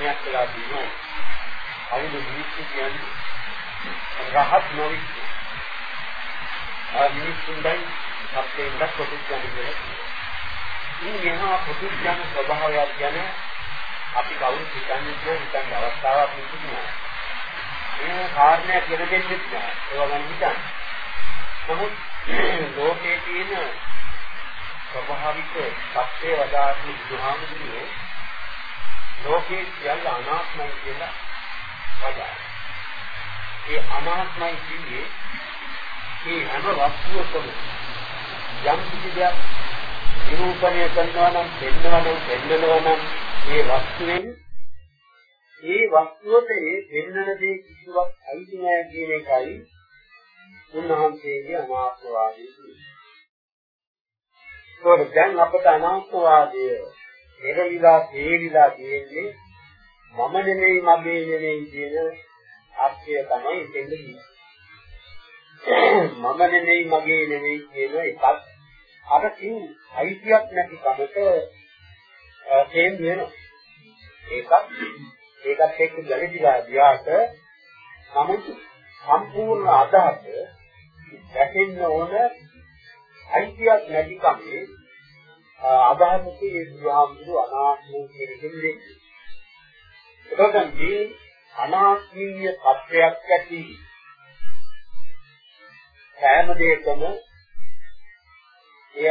කරන වචනයක් කියලා තියෙනවා. අවුල මිනිස්සු කියන්නේ රහත් නොවිච්ච. ආ මිනිස්සුන්ටයි සත්‍යයෙන්ද ප්‍රතිඥාන කියලා. ඉන්නේ මහා ප්‍රතිඥාන ස්වභාවයක් ගැන අපි කවුරුත් හිතන්නේ නැහැ හිතන්න අවස්ථාවක් නෙමෙයි. මේ කාරණයක් කියලා දෙන්නෙත් නැහැ. ඒවා ගැන හිතන්න. නමුත් ලෝකයේ තියෙන ස්වභාවික සත්‍ය වදාති බුදුහාමුදුරුවෝ ලෝකේ සියල්ල අනාත්මයි කියලා වදා. ඒ අනාත්මයි කියන්නේ මේ හැම වස්තුවකම යම් කිසි දෙයක් නිරූපණය කරනවා නම් පෙන්වනවා නම් පෙන්වනවා නම් ඒ වස්තුවෙන් ඒ වස්තුවට ඒ පෙන්වන දේ කිසිවක් අයිති නැහැ කියන එකයි උන්වහන්සේගේ අනාත්මවාදී කියන්නේ. ඒකෝ දැන් අපට අනාත්මවාදය පෙරවිලා තේරිලා තියෙන්නේ මම නෙමෙයි මගේ නෙමෙයි කියන අර්ථය තමයි එතෙන්ද මම නෙමෙයි මගේ නෙමෙයි කියන එකත් අර කිව් අයිතියක් නැති කමට තේන් වෙනවා. ඒකත් ඒකත් එක්ක ගැළපීලා ගියාට නමුත් සම්පූර්ණ අදහස දැකෙන්න ඕන අයිතියක් නැති කමේ අදහසකේ ඒ බුදුහාමුදුරු අනාත්මය කියන දෙන්නේ. එතකොට මේ අනාත්මීය තත්වයක් ඇති සෑම දෙයකම එය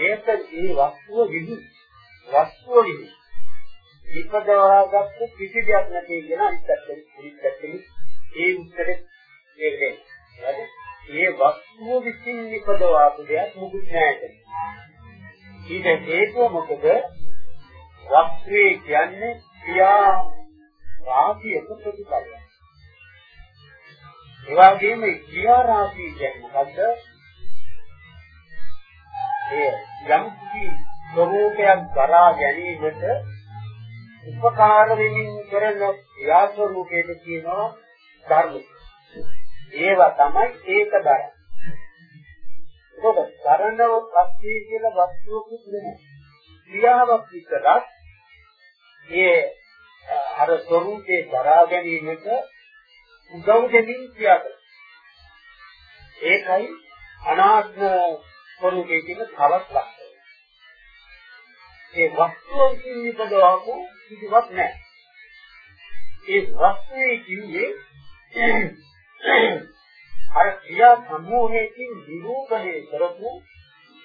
ඒක ඒ වස්තුව විදි වස්තුව විදි විපදවාගත්තු කිසි දෙයක් නැති කියන අනිත් පැත්තෙන් අනිත් පැත්තෙන් ඒ උත්තරේ දෙන්නේ. හරිද? ඒ වස්තුව විසින් නිපදවාපු දෙයක් මුකුත් නැහැ. ඊට හේතුව මොකද? වස්තුවේ කියන්නේ ක්‍රියා රාශියක ප්‍රතිඵලයක්. ඒ වගේම ක්‍රියා රාශිය කියන්නේ මොකද්ද? ඒ යම් කිසි ස්වરૂපයක් කරා ගැනීමට උපකාර වෙමින් කරන ක්‍රියා ස්වરૂපයට කියනවා ධර්ම. ඒවා තමයි ඒක ධර්ම. ඒකද කරණව පස්සේ කියලා වස්තුවකුත් නෙමෙයි. ක්‍රියාවක් විතරක් ඒ අර ස්වરૂපේ කරා ගැනීමට උදව් දෙමින් ක්‍රියා කරනවා. ඒකයි අනාත්ම ස්වરૂපයේ තියෙන තවත් ලක්ෂණය. ඒ වස්තුව කිසිවකදවකු කිසිවක් නැහැ. ඒ වස්තුවේ කිව්වේ අර ක්‍රියා සමූහයෙන් නිරූපණය කරපු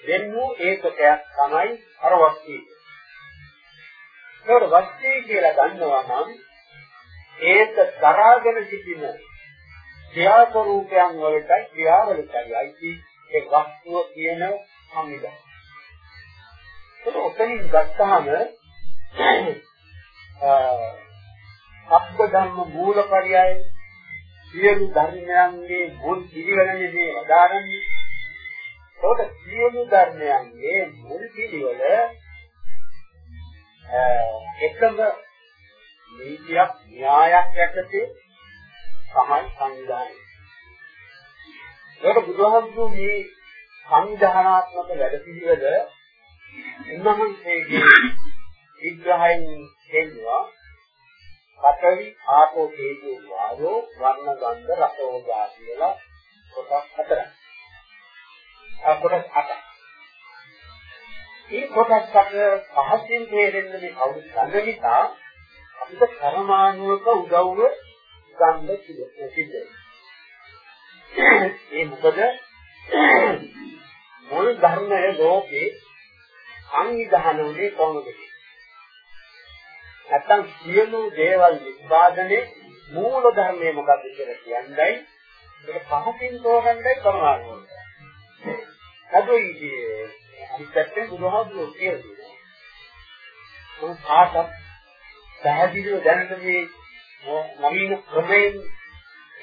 දෙන්නු ඒකකයක් තමයි අර වස්තුව. ඒකට වස්තුව කියලා ගන්නවා නම් ඒක දරාගෙන සිටින ක්‍රියා ස්වરૂපයන් වලට ක්‍රියාවලටයි අයිති ඒ වස්තුව කියන සම්විධානය. ඒක ඔතනින් ගත්තාම අබ්බ ධම්ම මූලපරියය සියලු ධර්මයන්ගේ මුල් පිළිවෙලනේ මේ වදාරන්නේ. ඒකට සියලු ධර්මයන්ගේ මුල් පිළිවෙල එකම නීතියක් න්‍යායක් යටතේ තමයි සංවිධානය. ඒක බුදුහාමුදුරු මේ සංවිධානාත්මක වැඩ පිළිවෙල උන්වහන්සේගේ විග්‍රහයෙන් කියනවා පඨවි ආපෝ තේජෝ වායෝ වර්ණ ගන්ධ රස ඕජා කියලා කොටස් හතරක්. ආ කොටස් අටක්. මේ කොටස් හතර පහසින් තේරෙන්නේ මේ කවුරු ගන්න නිසා අපිට පරමාණුක උදව්ව ගන්න සිද්ධ ඒ මොකද මුල් ධර්මයේ ලෝකේ සංවිධාන උනේ කොහොමද? නැත්තම් සියලු දේවල් නිස්පාදනයේ මූල ධර්මයේ මොකක්ද කියලා කියන්නයි ඒක පහකින් තෝරන්නයි පරමාණු. අදෝයි අනිත්‍යයෙන් බුදුහාමුදුරුවෝ කියනවා. මොන කාටත් පැහැදිලිව දැනට මේ නවීන ක්‍රමයෙන්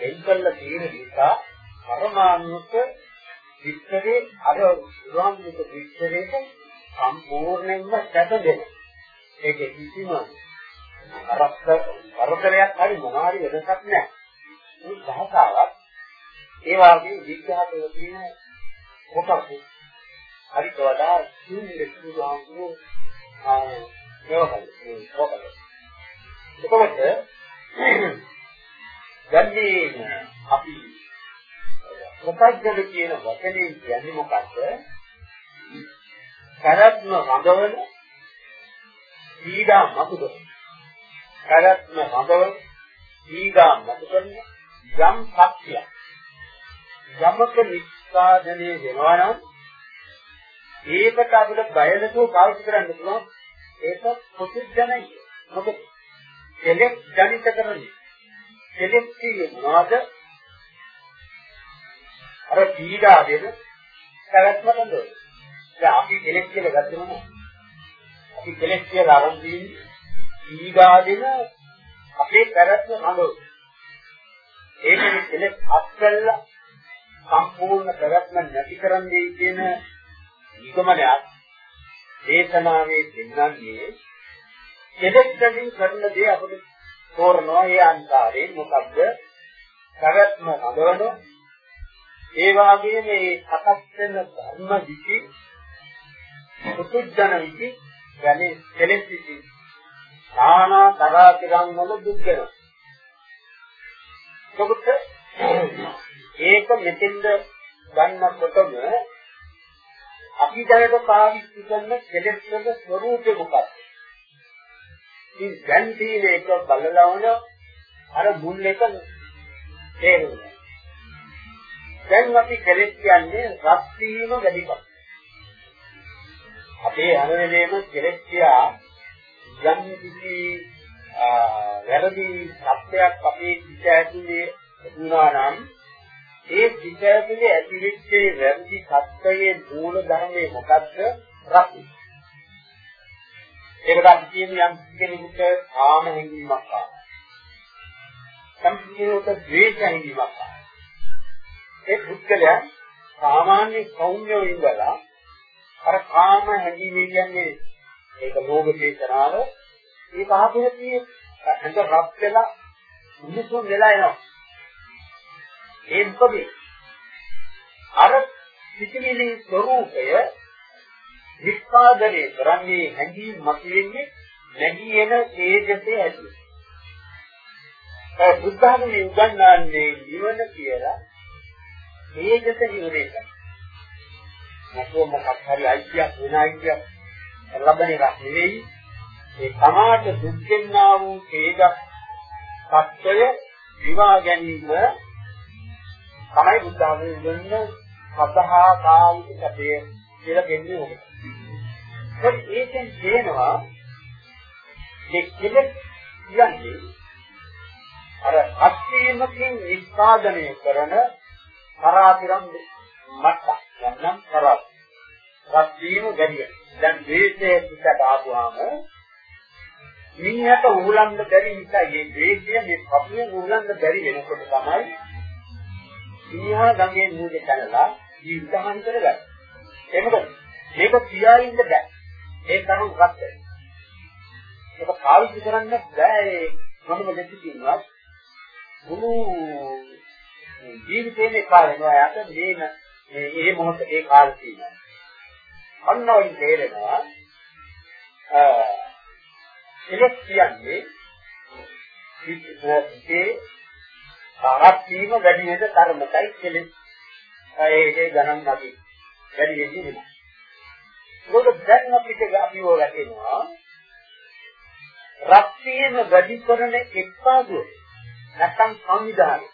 එල්කල්ල තියෙන නිසා පරමාණුක විස්තරේ අර උදාහරණයක විස්තරේට සම්පූර්ණයෙන්ම සැපදෙන. ඒක කිසිම අරස්ස කරදරයක් හරි මොනවාරි වෙනසක් නැහැ. මේ භාෂාවක් ඒ වගේ විග්‍රහවල තියෙන කොටස් හරිට වඩා සිංහල සුදුහාමුදුරු ආ ඒවකල් ඒ කොටස්. එතකොට දැන් මේ අපි ප්‍රත්‍යක්ෂද කියන වචනේ කියන්නේ මොකක්ද? කරත්ම රඳවන පීඩා මතුද? කරත්ම රඳවන පීඩා මතුකරන යම් සත්‍යයක්. යමක නිස්පාදනයේ වෙනවා නම් ඒකට අපිට බය නැතුව පාවිච්චි කරන්න පුළුවන් ඒක පොදුජනයි. මොකද කෙලෙස් ජනිත කරන්නේ. කෙලෙස් කියන්නේ මොනවද? අර පීඩා දෙන පැවැත්මකද? දැන් අපි කෙලෙස් කියලා ගත්තම අපි කෙලෙස් කියලා අරන් දින්නේ පීඩා දෙන අපේ පැවැත්ම හඳුන. ඒකනේ කෙලෙස් අත්කල්ලා සම්පූර්ණ පැවැත්ම නැති කරන්නේ කියන නිගමනයක් දේශනාවේ දෙන්නන්නේ කෙලෙස්කින් කරන දේ අපිට තෝරනවා ඒ අන්තරේ මොකද්ද? පැවැත්ම හඳවන ඒ වගේම මේ සකස් වෙන ධර්ම විචි පුදුජන විචි යන්නේ කෙලෙස් විචි නානා තරාතිරන් වල දුක් වෙනවා. ඒක මෙතෙන්ද ගන්නකොටම අපි දැනට පාවිච්චි කරන කෙලෙස් වල ස්වરૂපේ මොකක්ද? ඉතින් දැන් තියෙන එක බලලා වුණ අර මුල් එක තේරුණා. දැන් අපි කෙලෙස් කියන්නේ රත් වීම වැඩිපත්. අපේ හැමදේම කෙලෙස් කියා යම් කිසි වැරදි සත්‍යයක් අපේ සිත ඇතුලේ වුණා නම් ඒ සිත ඇතුලේ ඇතිවෙච්ච වැරදි සත්‍යයේ මූල ධර්මයේ මොකද්ද? රත්. ඒකට අපි කියන්නේ යම් කෙනෙකුට කාම හැඟීමක් ආවා. යම් කෙනෙකුට ද්වේෂ හැඟීමක් ආවා. ඒ පුද්ගලයා සාමාන්‍ය සෞම්‍යව ඉඳලා අර කාම හැඟීම කියන්නේ ඒක ලෝභ චේතනාව ඒක ආපෙදී හඳ රත් වෙලා මිනිසුන් වෙලා එනවා. ඒ මොකද? අර සිතිවිලි ස්වરૂපය විස්පාදනය කරන්නේ හැඟීම් මතුවෙන්නේ නැගී එන තේජසේ ඇති. ඒ බුද්ධ ධර්මයේ උගන්වන්නේ නිවන කියලා තේජස නිවනේ. නැතුව මොකක් හරි අයිතියක් වෙන අයිතියක් ලැබෙන එකක් නෙවෙයි. ඒ තමාට දුක් දෙන්නා වූ තේජස් සත්‍යය විවා ගැනීම තමයි බුද්ධ ධර්මයේ උගන්වන සතහා කායික සැපය කියලා කියන්නේ ඕක. ඒකෙන් තේනවා මේ කෙලෙස් කියන්නේ අර අත්‍යමකින් නිස්පාදනය කරන පරාතිරම් මට්ට යන්නම් කරා. රත්වීම ගැරිය. දැන් ද්වේෂයේ පිටට ආපුවාම මිනිහට උහුලන්න බැරි නිසා මේ ද්වේෂය මේ කපුවේ උහුලන්න බැරි වෙනකොට තමයි මිනිහා ගඟේ නූලේ කනලා ජීවිතහන් කරගන්නේ. ඒ මොකද මේක තියා ඉන්න බෑ. ඒ තරම් උගත් ඒක පාවිච්චි කරන්න බෑ ඒ මොනම දෙයක් කියනවා. මුළු ජීවිතේේ කාලේ නෝයාට මේ මේ ඒ මොහොත ඒ කාලේ තියෙනවා. අන්න ඔය තේරෙනවා. අ ඉලෙක් කියන්නේ ඉතිේ ආරක් වීම වැඩි වෙන තරමටයි කෙලෙස්. ඒකේ ගණන් නැති වැඩි වෙන්නේ නෑ. මොකද දැන් අපිට අපිව වැටෙනවා රක්තියම වැඩි කරන එක්පාදුව නැත්නම් සංවිධානය.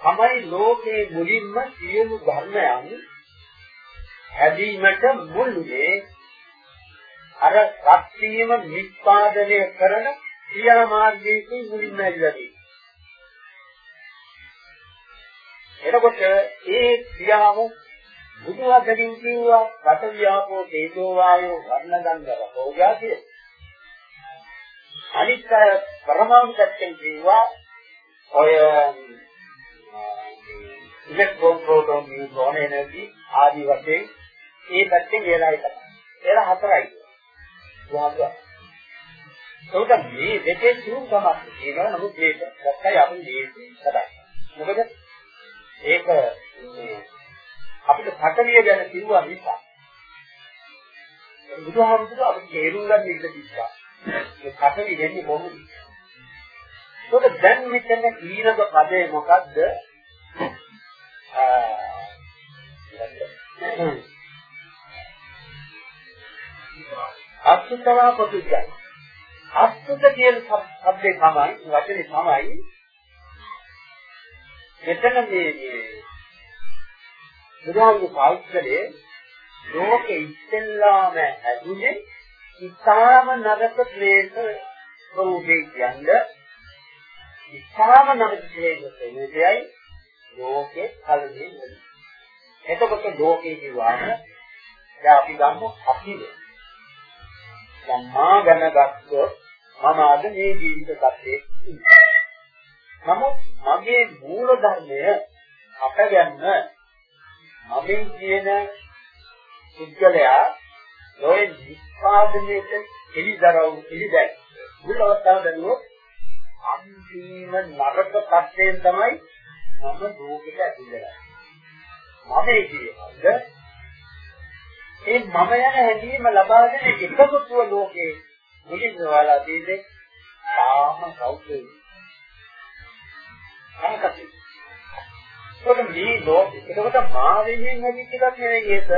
තමයි ලෝකේ මුලින්ම සියලු ධර්මයන් හැදීමට මුල්ුනේ අර රක්තියම නිස්පාදනය කරන ක්‍රියාමාර්ගයකින් මුලින්ම ඇවිල්ලා එතකොට ඒ ක්‍රියාව බුදුවදකින් කිව්වා රත වියාපෝ තේජෝ වායෝ වර්ණ ගන්ධ රෝගා කිය. අනිත් අය පරමාණු පැත්තෙන් කිව්වා ඔය ඉලෙක්ට්‍රෝන ප්‍රෝටෝන නියුට්‍රෝන එනර්ජි ආදී වශයෙන් ඒ පැත්තෙන් වේලායි තමයි. ඒලා හතරයි. වාග්ගා. ඒකට මේ දෙකේ තුන් තමයි කියනවා නමුත් මේක දැක්කයි අපි දීති කතා. මොකද ඒක අපිට පටලිය ගැන කිව්වා නිසා. බුදුහාමුදුරුවෝ අපිට තේරුම් ගන්න ඉඩ තිබ්බා. මේ පටලි දෙන්නේ කොහොමද? ඒක දැන් මෙතන ඊළඟ පදේ මොකද්ද? අත්ථිකවා ප්‍රතිජයි. අත්ථික කියන શબ્දේ තමයි වචනේ තමයි මෙතන මේ බුදුහාමුදුරු පාවිච්චිලේ ලෝකෙ ඉස්සෙල්ලාම ඇදුනේ ඉතාම නරක ක්ලේශ ස්වરૂපේ කියන්නේ ඉතාම නරක ක්ලේශ ස්වરૂපයයි ලෝකෙ කලින් එතකොට ලෝකේ කියවම දැන් අපි ගමු අපිනේ සම්මා ගැන ගත්තොත් මම අද මේ ජීවිත කප්පේ නමුත් මගේ මූල ධර්මය අපගන්න මමින් කියන පුද්ගලයා ඔය නිස්පාදනයේ එලිදරව් එලිදැක් මුලවස්තාව දනුවොත් අන්තිම නරක තත්ත්වයෙන් තමයි මම ලෝකෙට ඇතුළේ. මම කියන්නේ ඒ මම යන හැඟීම ලබාගෙන එකමුතුව ලෝකේ මුලින්ම වලා තියෙන්නේ තාම සෞඛ්‍යයි. අන්කති. ඒක මේ ලෝක ඒකට මා වෙනින් හැදිච්ච එකක් නෙවෙයි ඒක.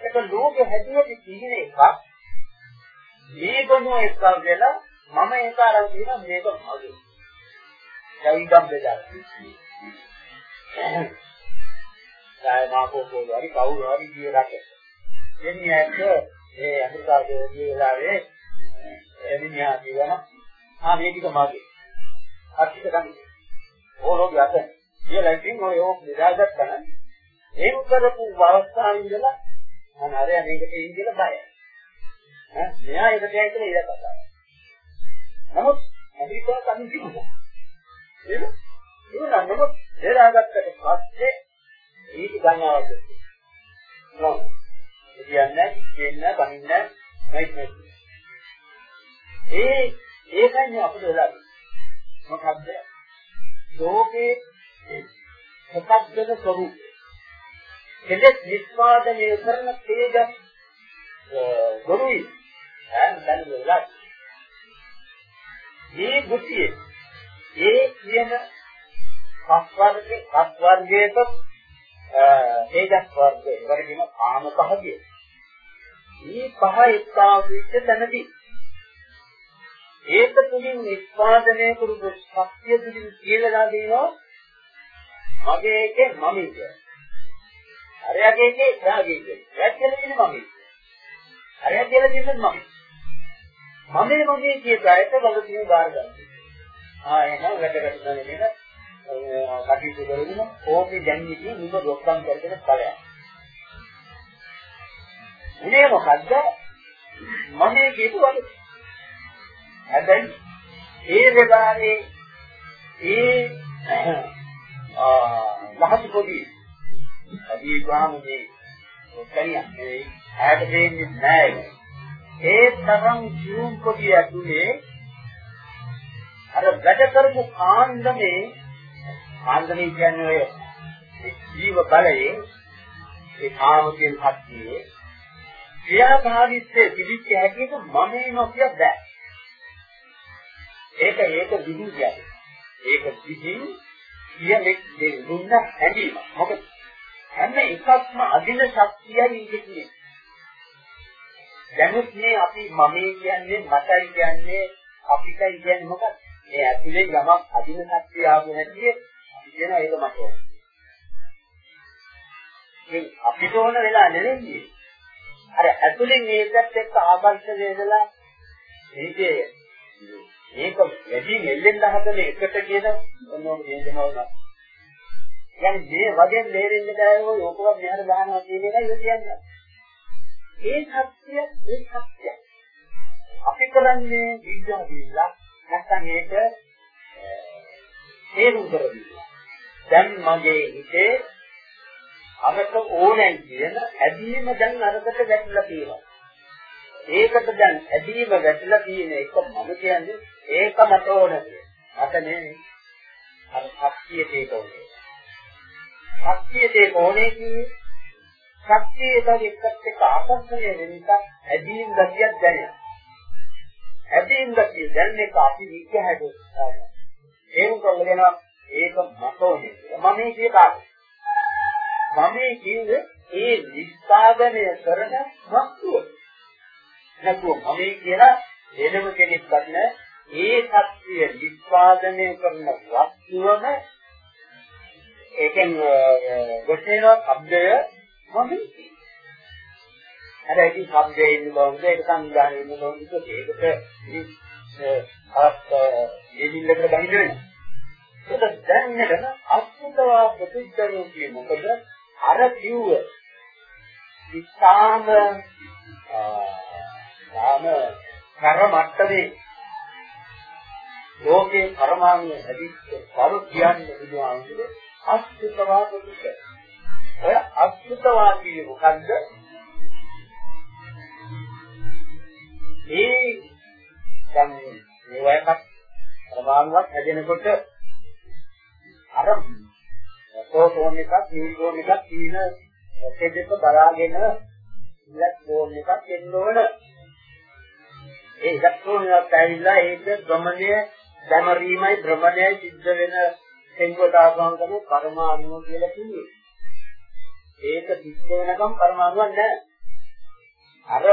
ඒක ලෝක හැදුවට තියෙන එකක්. මේ ගොනෝ එකක් වෙලා මම ඒක අරන් තියෙන මේක මගේ. ජීවිතම් බෙදා. සාය මාකෝ පොළොරි කවුරු හරි කියලා කේ. එන්නේ ඇත්ත ඒ අමරිකාවේ ගියලාවේ එමිනියා කියනවා ආ මේක මගේ. අත්‍යක ගන්න. ඕනෝගේ අත කියලා ඉතින් ඔය ඕක බෙදාගත්තා නම් ඒක කරපු අවස්ථාවේ ඉඳලා මම අර මේකට එන්න කියලා බයයි. ඈ මෙයා ඒකට යයි කියලා ඉර කතාව. නමුත් ඇමරිකාව කමින් තිබුණා. ඒක ඒක නමුත් බෙදාගත්තට පස්සේ ඒක ගන්නවද? නෝ. කියන්නේ දෙන්න බනින්න නැයි ඒ ඒකන්නේ අපිට වෙලා මොකද්ද? ලෝකේ ප්‍රකද්දන ස්වરૂප. කෙලෙස් නිස්පාදනය කරන තේජස් ගොනුයි. දැන් දැන් වෙලා. මේ බුද්ධියේ ඒ කියන පස් වර්ගයේ පස් වර්ගයක තේජස් වර්ගය වගේම ආම පහගේ. මේ පහ එක්කාවෙච්ච තැනදී ඒක තුලින් නිස්පාදනය කරු ශක්තිය තුලින් කියලා දෙනවා මගේ එකේ මම කියන්නේ. අරයාගේ එකේ එයාගේ එකේ. එයා කියලා දෙන්නේ මම. අරයා කියලා දෙන්නේ මම. මමේ මගේ කියලාට වගකීම බාර ගන්න. ආ එහෙනම් වැඩ කරන්නේ නේද? කටයුතු කරගෙන ඕකේ දැන්නේ නුඹ රොක්කම් කරගෙන ඵලයක්. උනේ මොකද්ද? මමේ කියපු වගේ. හැබැයි ඒ වෙලාවේ ඒ මහත් පොඩි අදී ගාමනේ ඔතනියක් නෙවෙයි ඇයට දෙන්නේ නැහැ ඒ තරම් ජීවුම් පොඩි ඇතුලේ අර වැඩ කරපු කාන්දමේ කාන්දමේ කියන්නේ ඔය ජීව බලයේ ඒ කාමකෙන් හත්තියේ ක්‍රියාකාරීත්වයේ පිළිච්ච හැටියට මමේ නොකිය බෑ ඒක ඒක විහිං කියන්නේ ඒක විහිං කියන්නේ දුන්න හැඟීම. මොකද හැම එකක්ම අදින ශක්තියයි ඉන්නේ. දැනුත් මේ අපි මමයි කියන්නේ මටයි කියන්නේ අපිටයි කියන්නේ මොකක්ද? මේ ඇතුලේ යමක් අදින ශක්තිය ආපු හැටි අපි කියන ඒක මට ඕන. මේ අපිට ඕන වෙලා නෙවෙයි. අර ඇතුලෙන් මේකත් එක්ක ආකර්ෂණය වෙලා මේකේ මේක වැඩි නෙල්ලෙන්න හදන එකට කියන මොනවද කියනවා يعني මේ වගේ ලේරෙන්න බෑ ඔය ඔකවත් මෙහාට දානවා කියන එකයි ඔය කියන්නේ. ඒ සත්‍ය ඒ සත්‍ය. අපි කරන්නේ විද්‍යාව දීලා නැත්නම් ඒක තේරුම් කරගන්න. දැන් මගේ හිතේ අරක ඕනේ කියන ඇදීම දැන් අරකට වැටලා තියෙනවා. ඒකට දැන් ඇදීම වැටලා තියෙන එක මම කියන්නේ ඒක මට ඕන. මට නෙමෙයි. අර ශක්තියට ඒක ඕනේ. ශක්තියට ඒක ඕනේ කියන්නේ ශක්තියට එක්කත් එක්ක ආකර්ෂණය වෙන නිසා ඇදීම් ගතියක් දැනෙනවා. ඇදීම් ගතිය දැනෙන එක අපි විග්‍රහයට ඒක කොහොමද ඒක මට ඕනේ කියලා. මම මේ කිය කාටද? මම මේ කියන්නේ ඒ නිස්සාරණය කරන වස්තුව. නැතුව මම මේ කියලා වෙනම කෙනෙක් ගන්න ඒ සත්‍ය නිස්සාරණය කරන වස්තුවම ඒකෙන් ගොඩේන શબ્දය මම කියන්නේ. හැබැයි શબ્දයේ ඉන්න බවද ඒක සංග්‍රහයේ ඉන්න බවද ඒකට අත් දෙවිල්ලකට බහිඳ වෙනවා. ඒක දැනගෙන අත්දවා ප්‍රතිචාරෝ කියේ මොකද අර කිව්ව ඉස්හාම ආම කර මට්ටමේ ලෝකේ පරමාණු හැදිච්ච කරු කියන්නේ බුදුහාමුදුරේ අස්තිත්වවා ප්‍රතිචාර. ඔය අස්තිත්වවා කියන්නේ මොකද්ද? ඒ දැන් මේ වයකට පරමාණුවක් හැදෙනකොට අර ප්‍රෝටෝන එකක් නියුට්‍රෝන එකක් කියන දෙක බලාගෙන ඉලෙක්ට්‍රෝන එකක් එන්න ඕන. ඒ ඉලෙක්ට්‍රෝන එකක් ඇවිල්ලා ඒක භ්‍රමණය දැමරීමයි භ්‍රමණයයි සිද්ධ වෙන එන්කොටාසම් කරන පරමාණුව කියලා කිව්වේ. ඒක සිද්ධ වෙනකම් පරමාණුවක් නැහැ. අර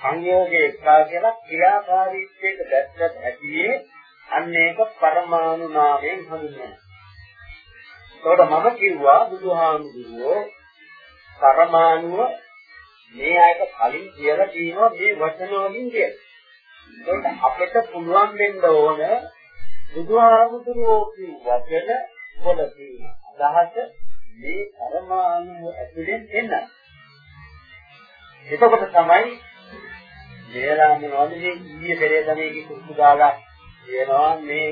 සංයෝගයේ එක්කා කියලා ක්‍රියාකාරීත්වයට දැක්වත් ඇතියේ අන්න ඒක පරමාණු නාමයෙන් හඳුන්වනවා. ඒකට මම කිව්වා බුදුහාමුදුරුවෝ පරමාණුව මේ අයට කලින් කියලා තියෙනවා මේ වචන වලින් කියලා. ඒකට අපිට පුළුවන් වෙන්න ඕන බුදුහාමුදුරුවෝ කිව් වචන වල තියෙන අදහස මේ පරමාණුව ඇතුලෙන් එන්න. එතකොට තමයි මේලා මොනවද මේ ඊයේ පෙරේද මේක කුස්තු දාලා කියනවා මේ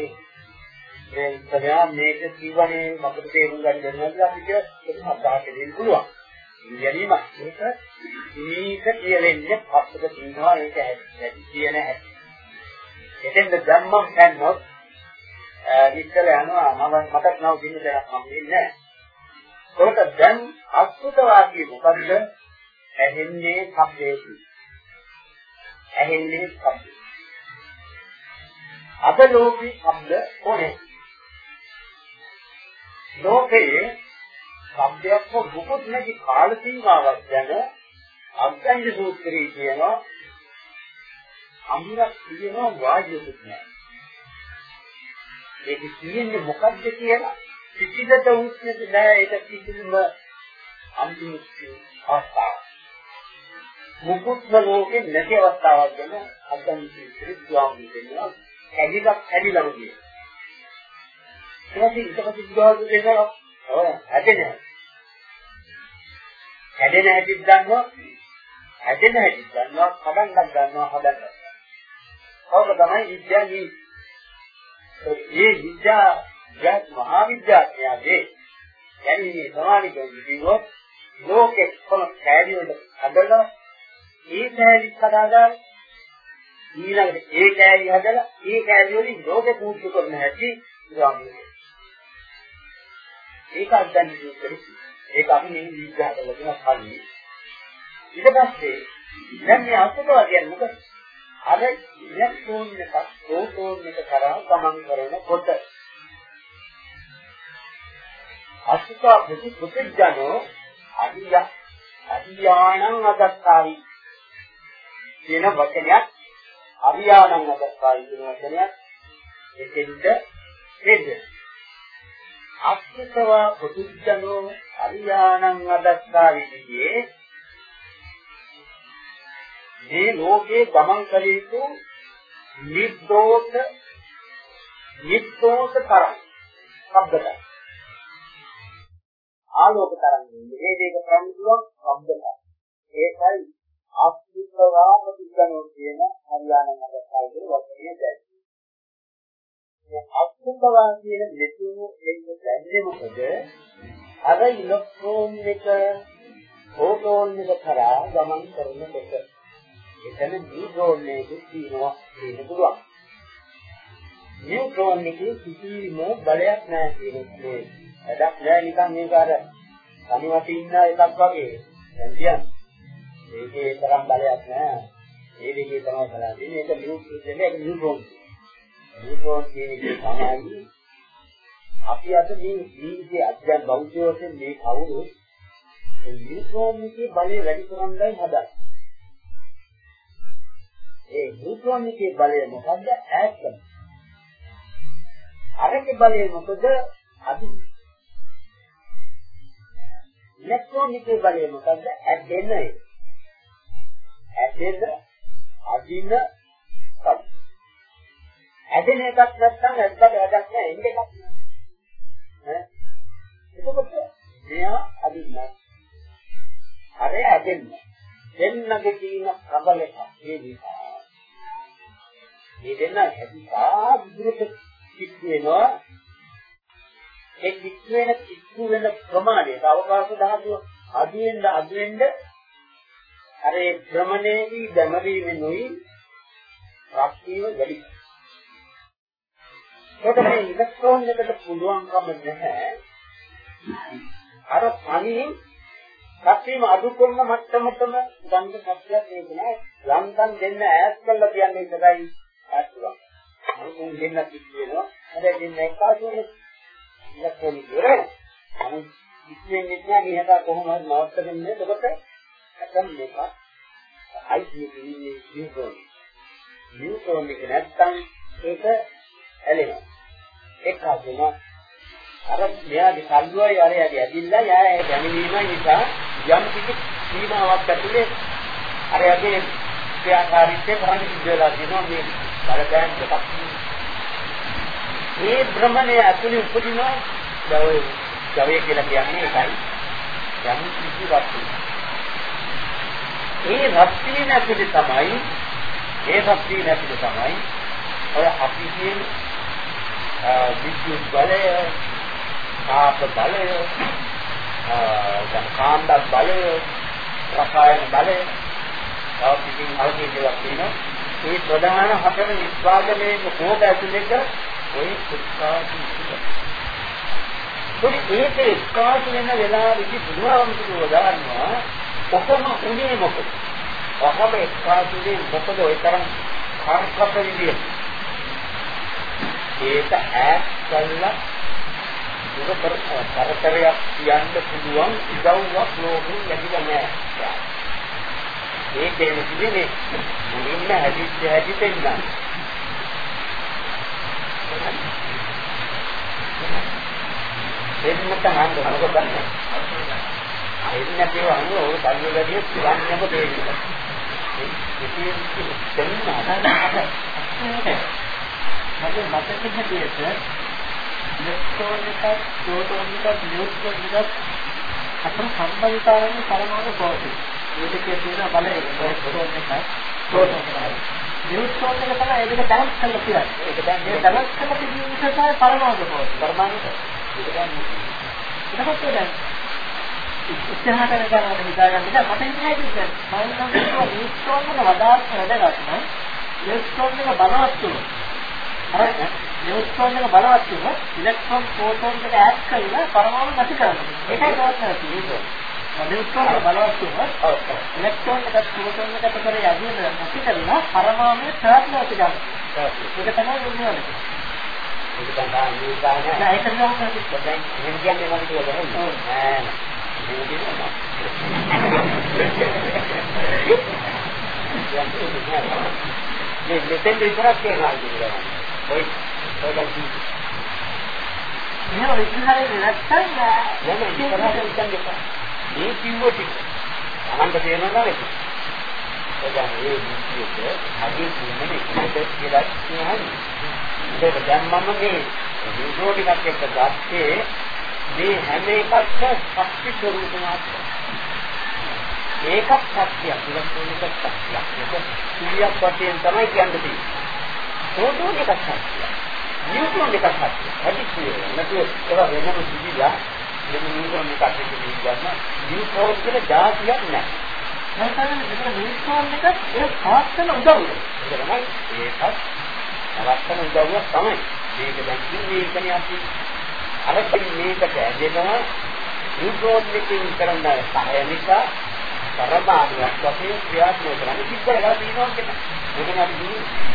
මේ ඉස්සරහා මේක කිව්වනේ මකට තේරුම් ගන්න දෙන්නවා කියලා අපිට ඒක අදහස් දෙන්න පුළුවන්. ඉගෙනීම ඒක මේක කියලෙන්නේ අපිට තියෙනවා ඒක ඇති කියන හැටි. එතෙන්ද ධම්මම් දැන්නොත් ඉස්සර යනවා මම මටත් නව දින දෙයක් මම ඉන්නේ නැහැ. ඒකට දැන් අසුතවාදී මොකද්ද? ඇහෙන්නේ ශබ්දේදී. ඇහෙන්නේ ශබ්ද. අද ලෝකේ ශබ්ද ඕනේ. ලෝකයේ ශබ්දයක් හෝ දුකක් නැති කාල සීමාවක් ගැන අග්ගඤ්ඤ සූත්‍රයේ කියනවා අමුරක් කියනවා වාජ්‍යකුත් නැහැ. ඒක කියන්නේ මොකද්ද කියලා කිසිදට උත්සද නැහැ ඒක කිසිම අන්තිම අවස්ථාවක්. මුකුත්ම ලෝකේ නැති අවස්ථාවක් ගැන අග්ගඤ්ඤ සූත්‍රයේ ස්වාමීන් වහන්සේ කැඩිලා කැඩිලාම කියනවා. ඊට පස්සේ බුදුහාමුදුරු දෙනවා ඔය හැදෙන හැදෙන හැටි දන්නවා? හැදෙන හැටි දන්නවා හදන්නත් දන්නවා හදන්න. කවුද තමයි විද්‍යාවේ මේ විද්‍යා ජාත් මහා විද්‍යාඥයාගේ යන්නේ සමානි කියන්නේ ලෝකෙ කොන කැඩි වල හදලා ඒ කැඩි හදාගන්න ඊළඟට ඒ කැඩි හදලා ඒ කැඩි වලින් ලෝකෙ පුරුදු කරන හැටි ඉස්සරහට ඒක අත්දැකීම් විදිහට ඒක අපි මේ විග්‍රහ කරලා තියෙන කලින්. ඊට පස්සේ දැන් මේ අසුබව කියන්නේ මොකද? අර ඉලෙක්ට්‍රෝන එකක් ප්‍රෝටෝන එක කරා ගමන් කරනකොට අසුබ ප්‍රතිප්‍රතිජනෝ අදිය අදියාණං අදත්තාවි කියන වචනයක් අරියාණං අදස්සායි කියන වචනයක් එතෙන්ද දෙන්නේ. අත්ථවා පුදුජනෝ අරියාණං අදස්සා විදියේ මේ ලෝකේ ගමන් කළ යුතු නිද්දෝෂ නිද්දෝෂ තරම් શબ્දක ආලෝක තරම් මේ දෙක කරන්න පුළුවන් શબ્දක ඒකයි අත්ථවා පුදුජනෝ කියන අරියාණං අදස්සා කියන වචනේ දැක්ක. මේ අක්ෂිතවා කියන දෙතුන් එන්න දැන්නේ මොකද අර ඉලෙක්ට්‍රෝන එක ප්‍රෝටෝන එක කරා ගමන් කරනකොට එතන නියුට්‍රෝන එකක් තියෙනවා කියන පුළුවන්. නියුට්‍රෝන එකේ කිසිම බලයක් නැහැ කියන්නේ. වැඩක් නැහැ නිකන් මේක අර තනිවට ඉන්න එකක් වගේ. දැන් කියන්නේ. මේකේ තරම් බලයක් නැහැ. ඒ දෙකේ තමයි බලන්නේ. මේක නියුට්‍රෝන එක නියුට්‍රෝන. නියුට්‍රෝන කියන එක තමයි අපි අද මේ ජීවිතයේ අධ්‍යයන බෞද්ධ වශයෙන් මේ කවුරු මේ නියුට්‍රෝන එකේ බලය වැඩි කරන්නයි හදන්නේ. ඒ නියුට්‍රෝන එකේ බලය මොකද්ද? ඈත් කරන. අරකේ බලය මොකද? අදි. ඉලෙක්ට්‍රෝන එකේ බලය මොකද්ද? ඇදෙන එක. ඇදෙන අදින කඩ. ඇදෙන එකක් නැත්නම් ඇත්තට වැඩක් නැහැ. එන්නේ එකක් නෑ. එතකොට මෙයා අදින්න. අර ඇදෙන්න. දෙන්නගේ තියෙන කබල එකක් ඒ නිසා. මේ දෙන්න හැදිසා විදිහට කිට් වෙනවා. ඒ කිට් වෙන කිට් වෙන ප්‍රමාණය අවකාශ ධාතුව අදින්න අදින්න අර ඒ භ්‍රමණයේදී දැමරීමෙනුයි ශක්තිය වැඩි ඒකට මේ ඉලෙක්ට්‍රෝන එකට පුළුවන්කම නැහැ. අර පණින් කප්පීම අඩු කරන මට්ටමටම ගන්න සත්‍යයක් මේක නෑ. ලංකම් දෙන්න ඈත් කරලා කියන්නේ ඉතලයි ඈත්තුවා. අනුන් දෙන්න කිව්වෙනවා. හැබැයි දෙන්න එක්කාසුනේ ඉලෙක්ට්‍රෝන ඉවරයි. අනිත් ඉස්සෙන්නේ නැහැ මෙහෙට කොහොමද නවත්ත දෙන්නේ. එතකොට නැත්නම් මේක අයිති නියුට්‍රෝන. නියුට්‍රෝන එක නැත්තම් ඒක ඇලෙනවා. එක්ක වෙනවා. අර මෙයාගේ කල්ුවයි අරයාගේ ඇදිලා යා දැනෙවීම නිසා යම් කිසි සීමාවක් ඇතුලේ අරයාගේ ක්‍රියාකාරීත්වය කරන්න සිද්ධ වෙලා තියෙනවා මේ බලපෑම් දෙකක්. මේ භ්‍රමණය ඇතුලේ උපදින ජවය ජවය කියලා කියන්නේ ඒකයි. යම් කිසි වස්තු. ඒ රත්ත්‍රි නැතිද තමයි ඒ රත්ත්‍රි නැතිද තමයි ඔය අපි කියන්නේ විද්‍යුත් බලය, ආප බලය, කාන්ද බලය, රසායන බලය, තවත් ඉතින් අල්පේ දේවල් තියෙනවා. මේ ප්‍රධාන හතර නිස්වාදනයේ කෝප ඇතුළේක ඔය උත්සාහී ඉතින් ඒක එක්කාස වෙන වෙලාවෙදි බුදුහාමුදුරුවෝ දාන්නවා ඔකම උනේ මොකද? ඔකම එක්කාසුනේ මොකද ඔය තරම් කාර්කප විදියට ඒක ඈත් කළා දුර කරතරයක් කියන්න පුළුවන් ඉදව්වක් ලෝකෙ ලැබිලා නැහැ. ඒකේම කියන්නේ මුලින්ම හැදිච්ච හැටි දෙන්නා. එන්න තමයි මොකද කරන්නේ? එන්න කියවන්නේ ඔය කල්යගදී පුරන්නම දෙන්නේ. ඒක දෙන්නා. මගේ මතක හැටියට ඉලෙක්ට්‍රෝන එකක් ප්‍රෝටෝන එකක් නියුට්‍රෝන එකක් අතර සම්බන්ධතාවයෙන් පරමාණු කෝෂය. මේකේ තියෙන බලය ඉලෙක්ට්‍රෝන එකක් ප්‍රෝටෝන එකක්. නියුට්‍රෝන එක තමයි ඒක බැලන්ස් කරලා කියන්නේ. ඒක දැන් මේ බැලන්ස් කරලා තියෙන නිසා තමයි පරමාණු කෝෂය. පරමාණු ඒක දැන් එතකොට දැන් ඉස්සරහට යනවා හිතාගන්න ඉතින් මට හිතන්නේ මම නම් කියනවා නියුට්‍රෝන එක වඩාත් වැඩගත් නම් ඉලෙක්ට්‍රෝන එක බලවත් වෙනවා. හරිද? නියුට්‍රෝන එක බලවත් වුණොත් ඉලෙක්ට්‍රෝන ප්‍රෝටෝන එක ඈඩ් කරලා පරමාණු නැති කරනවා. ඒකයි ප්‍රශ්නේ තියෙන්නේ. නියුට්‍රෝන එක බලවත් වුණොත් ඉලෙක්ට්‍රෝන එකත් ප්‍රෝටෝන එකත් අතර යදින නැති කරලා පරමාණු ටර්න් නැති ගන්නවා. ඒක තමයි වෙන්නේ. ඒක තමයි නියුට්‍රෝන නෑ ඒක නෝ එහෙම කියන්නේ මොකද. කියන්නේ නෑ. මේ මෙතෙන් විතරක් කියනවා කියන්නේ. ඔය ඔය දැන් එහෙම විස්තරේ නැත්තම් නෑ නෑ ඉස්සරහට හිතන්න එපා. මේ කිව්ව ටික. අහන්න තේරෙනවා නේද? එදා මේ විදිහට හරි කියන්නේ එකට කියලා කියන්නේ. ඒක දැන් මම මේ වීඩියෝ ටිකක් එක්ක ගත්තේ මේ හැම එකක්ම ශක්ති ස්වරූප මාත්‍රයි. ඒකත් සත්‍යයක් ඉලක්කෝනික සත්‍යයක්. ඒක සිලියක් වශයෙන් තමයි කියන්නේ. ප්‍රෝටෝන එක සත්‍යයක්. නියුට්‍රෝන එක සත්‍යයක්. හදිස්සිය නැතුව ඒවා වෙනම සිලිලා මෙන්න නියුට්‍රෝන එකක් එක්ක ගන්න. නියුට්‍රෝන කියන જાතියක් නැහැ. නැත්නම් මෙතන නියුට්‍රෝන එක ඒ පාස්තන උදව්ව. ඒක තමයි ඒකත් අවස්තන උදව්වක් තමයි. මේක දැන් කිව්වේ ඒකනේ අපි අරකින් මේකට ඇදෙනවා නියුට්‍රෝන එකකින් කරන සහය නිසා පරමාණුයක් වශයෙන් ක්‍රියාත්මක කරන්න සිද්ධ වෙලා තියෙනවා කියන එක අපි දුන්නේ.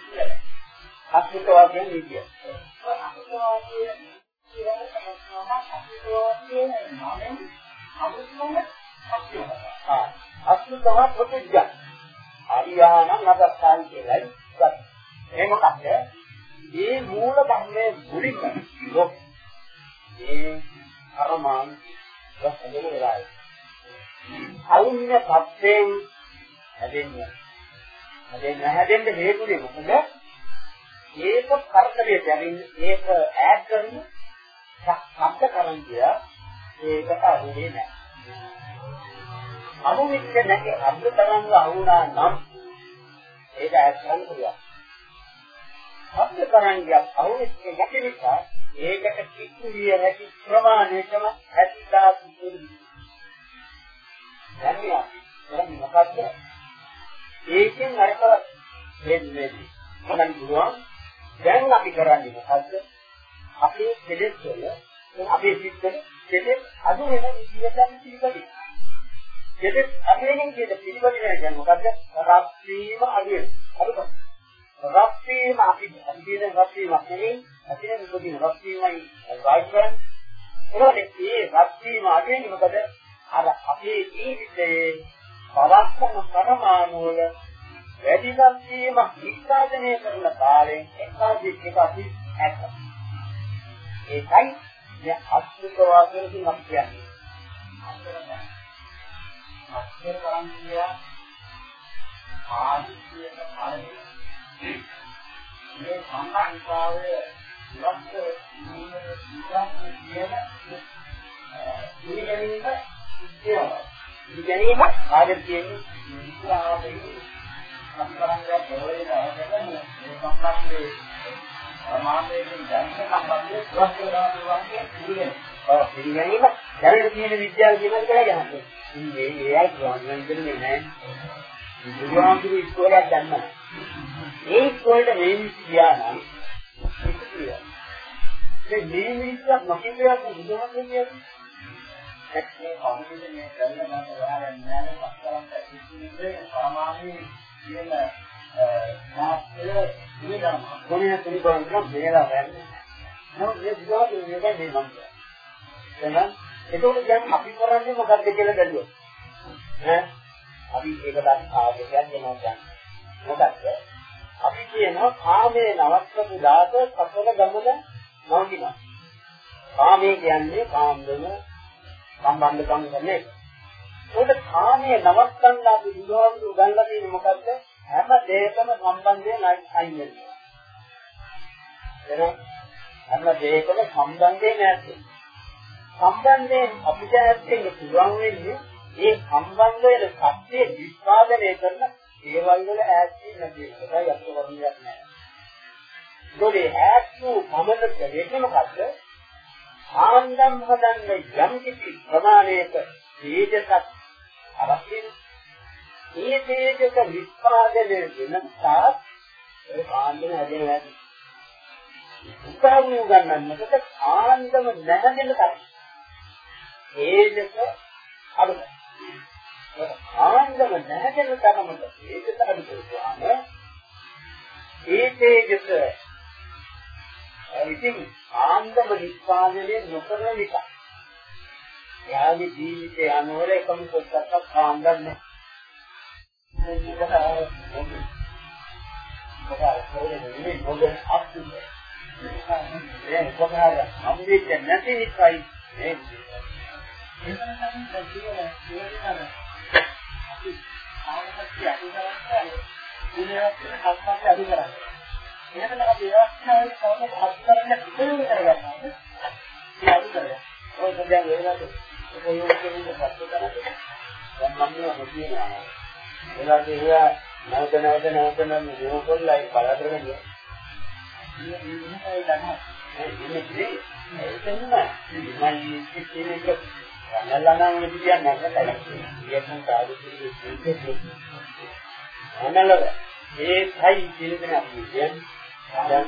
අපේ මානසික දුරදා කියන ප්‍රමාණය ගන්න ඕනේ. මේ කියන පස්යක පස්යක කොලමයක් දැන් මතක් වෙනවා. එතකොට මේ ඉස්කෝන් එකේ සම්බන්ධතාවය තමයි අස්මිතවා කියන විදිය. අස්මිතවා කියන අස්මිතවා ප්‍රතිජ්ජ. අරියානම් නගස්සාන් කියලායි ගන්න. ඒ මොකක්ද? මේ මූල ධර්මයේ මුලින්ම ලොක්. ඒ අරමාන් රසගෙන වෙලායි. අයින්න සත්‍යයෙන් හැදෙන්නේ. හැදෙන්න හැදෙන්න හේතුනේ මොකද? ඒක කර්තව්‍යයට යමින් ඒක ඈඩ් කරන ශබ්ද කරන් කිය ඒකට අහුනේ නැහැ. අනුවිච්ච නැති අබ්ද තරංග අහුණා නම් ඒක ඈඩ් කරන්න පුළුවන්. ශබ්ද තරංගයක් අහුවෙච්ච නැති නිසා ඒකට කිච්චු විය හැකි ප්‍රමාණයටම හැදිලා තිබුණා. දැන් අපි කරන්නේ මොකද්ද? ඒකෙන් අරක වෙන්නේ මොනවද පුළුවන්? දැන් අපි කරන්නේ මොකද්ද? අපේ කෙලෙස් වල අපේ සිත්වල කෙලෙස් අඩු වෙන විදියට පිළිපදින. කෙලෙස් අපේකින් කියන පිළිපදින කියන්නේ මොකද්ද? රත් වීම අඩු වෙන. අඩු රත් වීම අපි කියන රත් වීමක් නෙවෙයි, අපිට මුදින රත් වීමයි රයිට් කරන්නේ. ඒකනේ මේ රත් වීම අඩු වෙන්නේ මොකද? අර අපේ ජීවිතයේ පවත්තන පරමාණු වල වැඩිමත් වීම විස්තරණය කරන කාලයෙන් එකාදික එක අපි ඇත. ඒකයි මේ අස්මිතවා කියන අපි කියන්නේ. අස්මිත කරන්නේ ආදිත්‍යක කාලේ මේ සම්බන්ධතාවය ඉවත් නියම කියන පිළිගැනීම සිද්ධියක්. පිළිගැනීම ආදර කියන්නේ විස්තරාවේ සම්බන්ධයක් පොළේ දාගෙන මේ සම්බන්ධයේ සමාජයෙන් දැක්ක සම්බන්ධයේ ප්‍රශ්න දානවා කියන්නේ ඔව් පිළිගැනීම දැනට තියෙන විද්‍යාව කියන එක ගහන්නේ. මේ ඒයි ගොඩනගන්න දෙන්නේ නැහැ. බුදුහාමුදුරු ඉස්කෝලයක් ගන්නවා. ඒ ඉස්කෝලේට මේ විද්‍යාව නම් මේ මේ මිනිස්සුක් නොකියලා බුදුහාමුදුරු කියන්නේ මේ කවුරුද මේ කරන මට ඔයාලා නෑ මස්තරන්ට කිසිදේ සාමාන්‍ය කියන මාස්තර නිකම් කොහේ තුනිබන් කරා බේලා ගන්න. නෝ මේ විදිහට මේක මේ මම. එහෙනම් ඒකෝට දැන් අපි කරන්නේ මොකක්ද කියලා බැලුවොත්. ඈ අපි ඒක දැන් ආයෙත් යනවා දැන්. මොකක්ද? අපි කියනවා කාමයේ නවත්තපු දාත සතර ගමන නවතිනවා. කාමයේ කියන්නේ කාමදම සම්බන්ධකම් කරන්නේ. ඒකට කාමයේ නවත්තන්න අපි බුදුහාමුදුරු ගන්නලා තියෙන්නේ මොකද්ද? හැම දෙයකම සම්බන්ධයෙන් අයින් වෙනවා. එහෙනම් හැම දෙයකම සම්බන්ධයෙන් නැත්තේ. සම්බන්ධයෙන් අපිට ඇත්තෙන් පුළුවන් වෙන්නේ ඒ සම්බන්ධ වෙන සත්‍ය විස්පාදනය කරන ඒවල් වල ඈත් නැති එකයි අත්වර්ණයක් නැහැ. ඒකේ ඈත් වූ පමණක වෙන්නේ මොකද්ද? ආන්දම් හදන්න යම් කිසි ප්‍රමාණයක තේජසක් අවශ්‍ය ඒ තේජක විස්පාදනය වෙන තාක් ඒ කාන්දම හැදෙන වැඩි. උපාවු ගන්නන්නකොට ආන්දම නැහැදෙන තරම්. තේජක අඩු. ආන්දම නැහැදෙන තරමට තේජක අඩු කරගාම ඒ තේජක ඉතින් ආන්දම නිස්පාදනය නොකරන නිසා එයාගේ ජීවිතය අනුවර එකම කොටසක් ආන්දම් නැහැ. දැන් කොහොමද අම්බෙච්ච නැති නිසායි මේ එහෙනම් අපි අවස්ථාවේ කවුරුත් හතරක් ඉතුරු කරගන්නවා. ඒ අඩු කරගන්න. ඔය දැන් වෙනද ඔය කියන්නේ පස්සේ කරන්නේ දැන් මම මේවා කියනවා ඒලා කියවා නැවත නැවත නැවත නම් මේක කොල්ලයි බලතරගෙන මේ ඉන්නයි ගන්න. ඒ ඉන්නේ කියේ එතන මම කියන්නේ අනලනම් මේ කියන්නේ නැහැ. ඒකෙන් කාදු කියන්නේ අනලව ඒ සයි කියන අපි කියන්නේ දැන්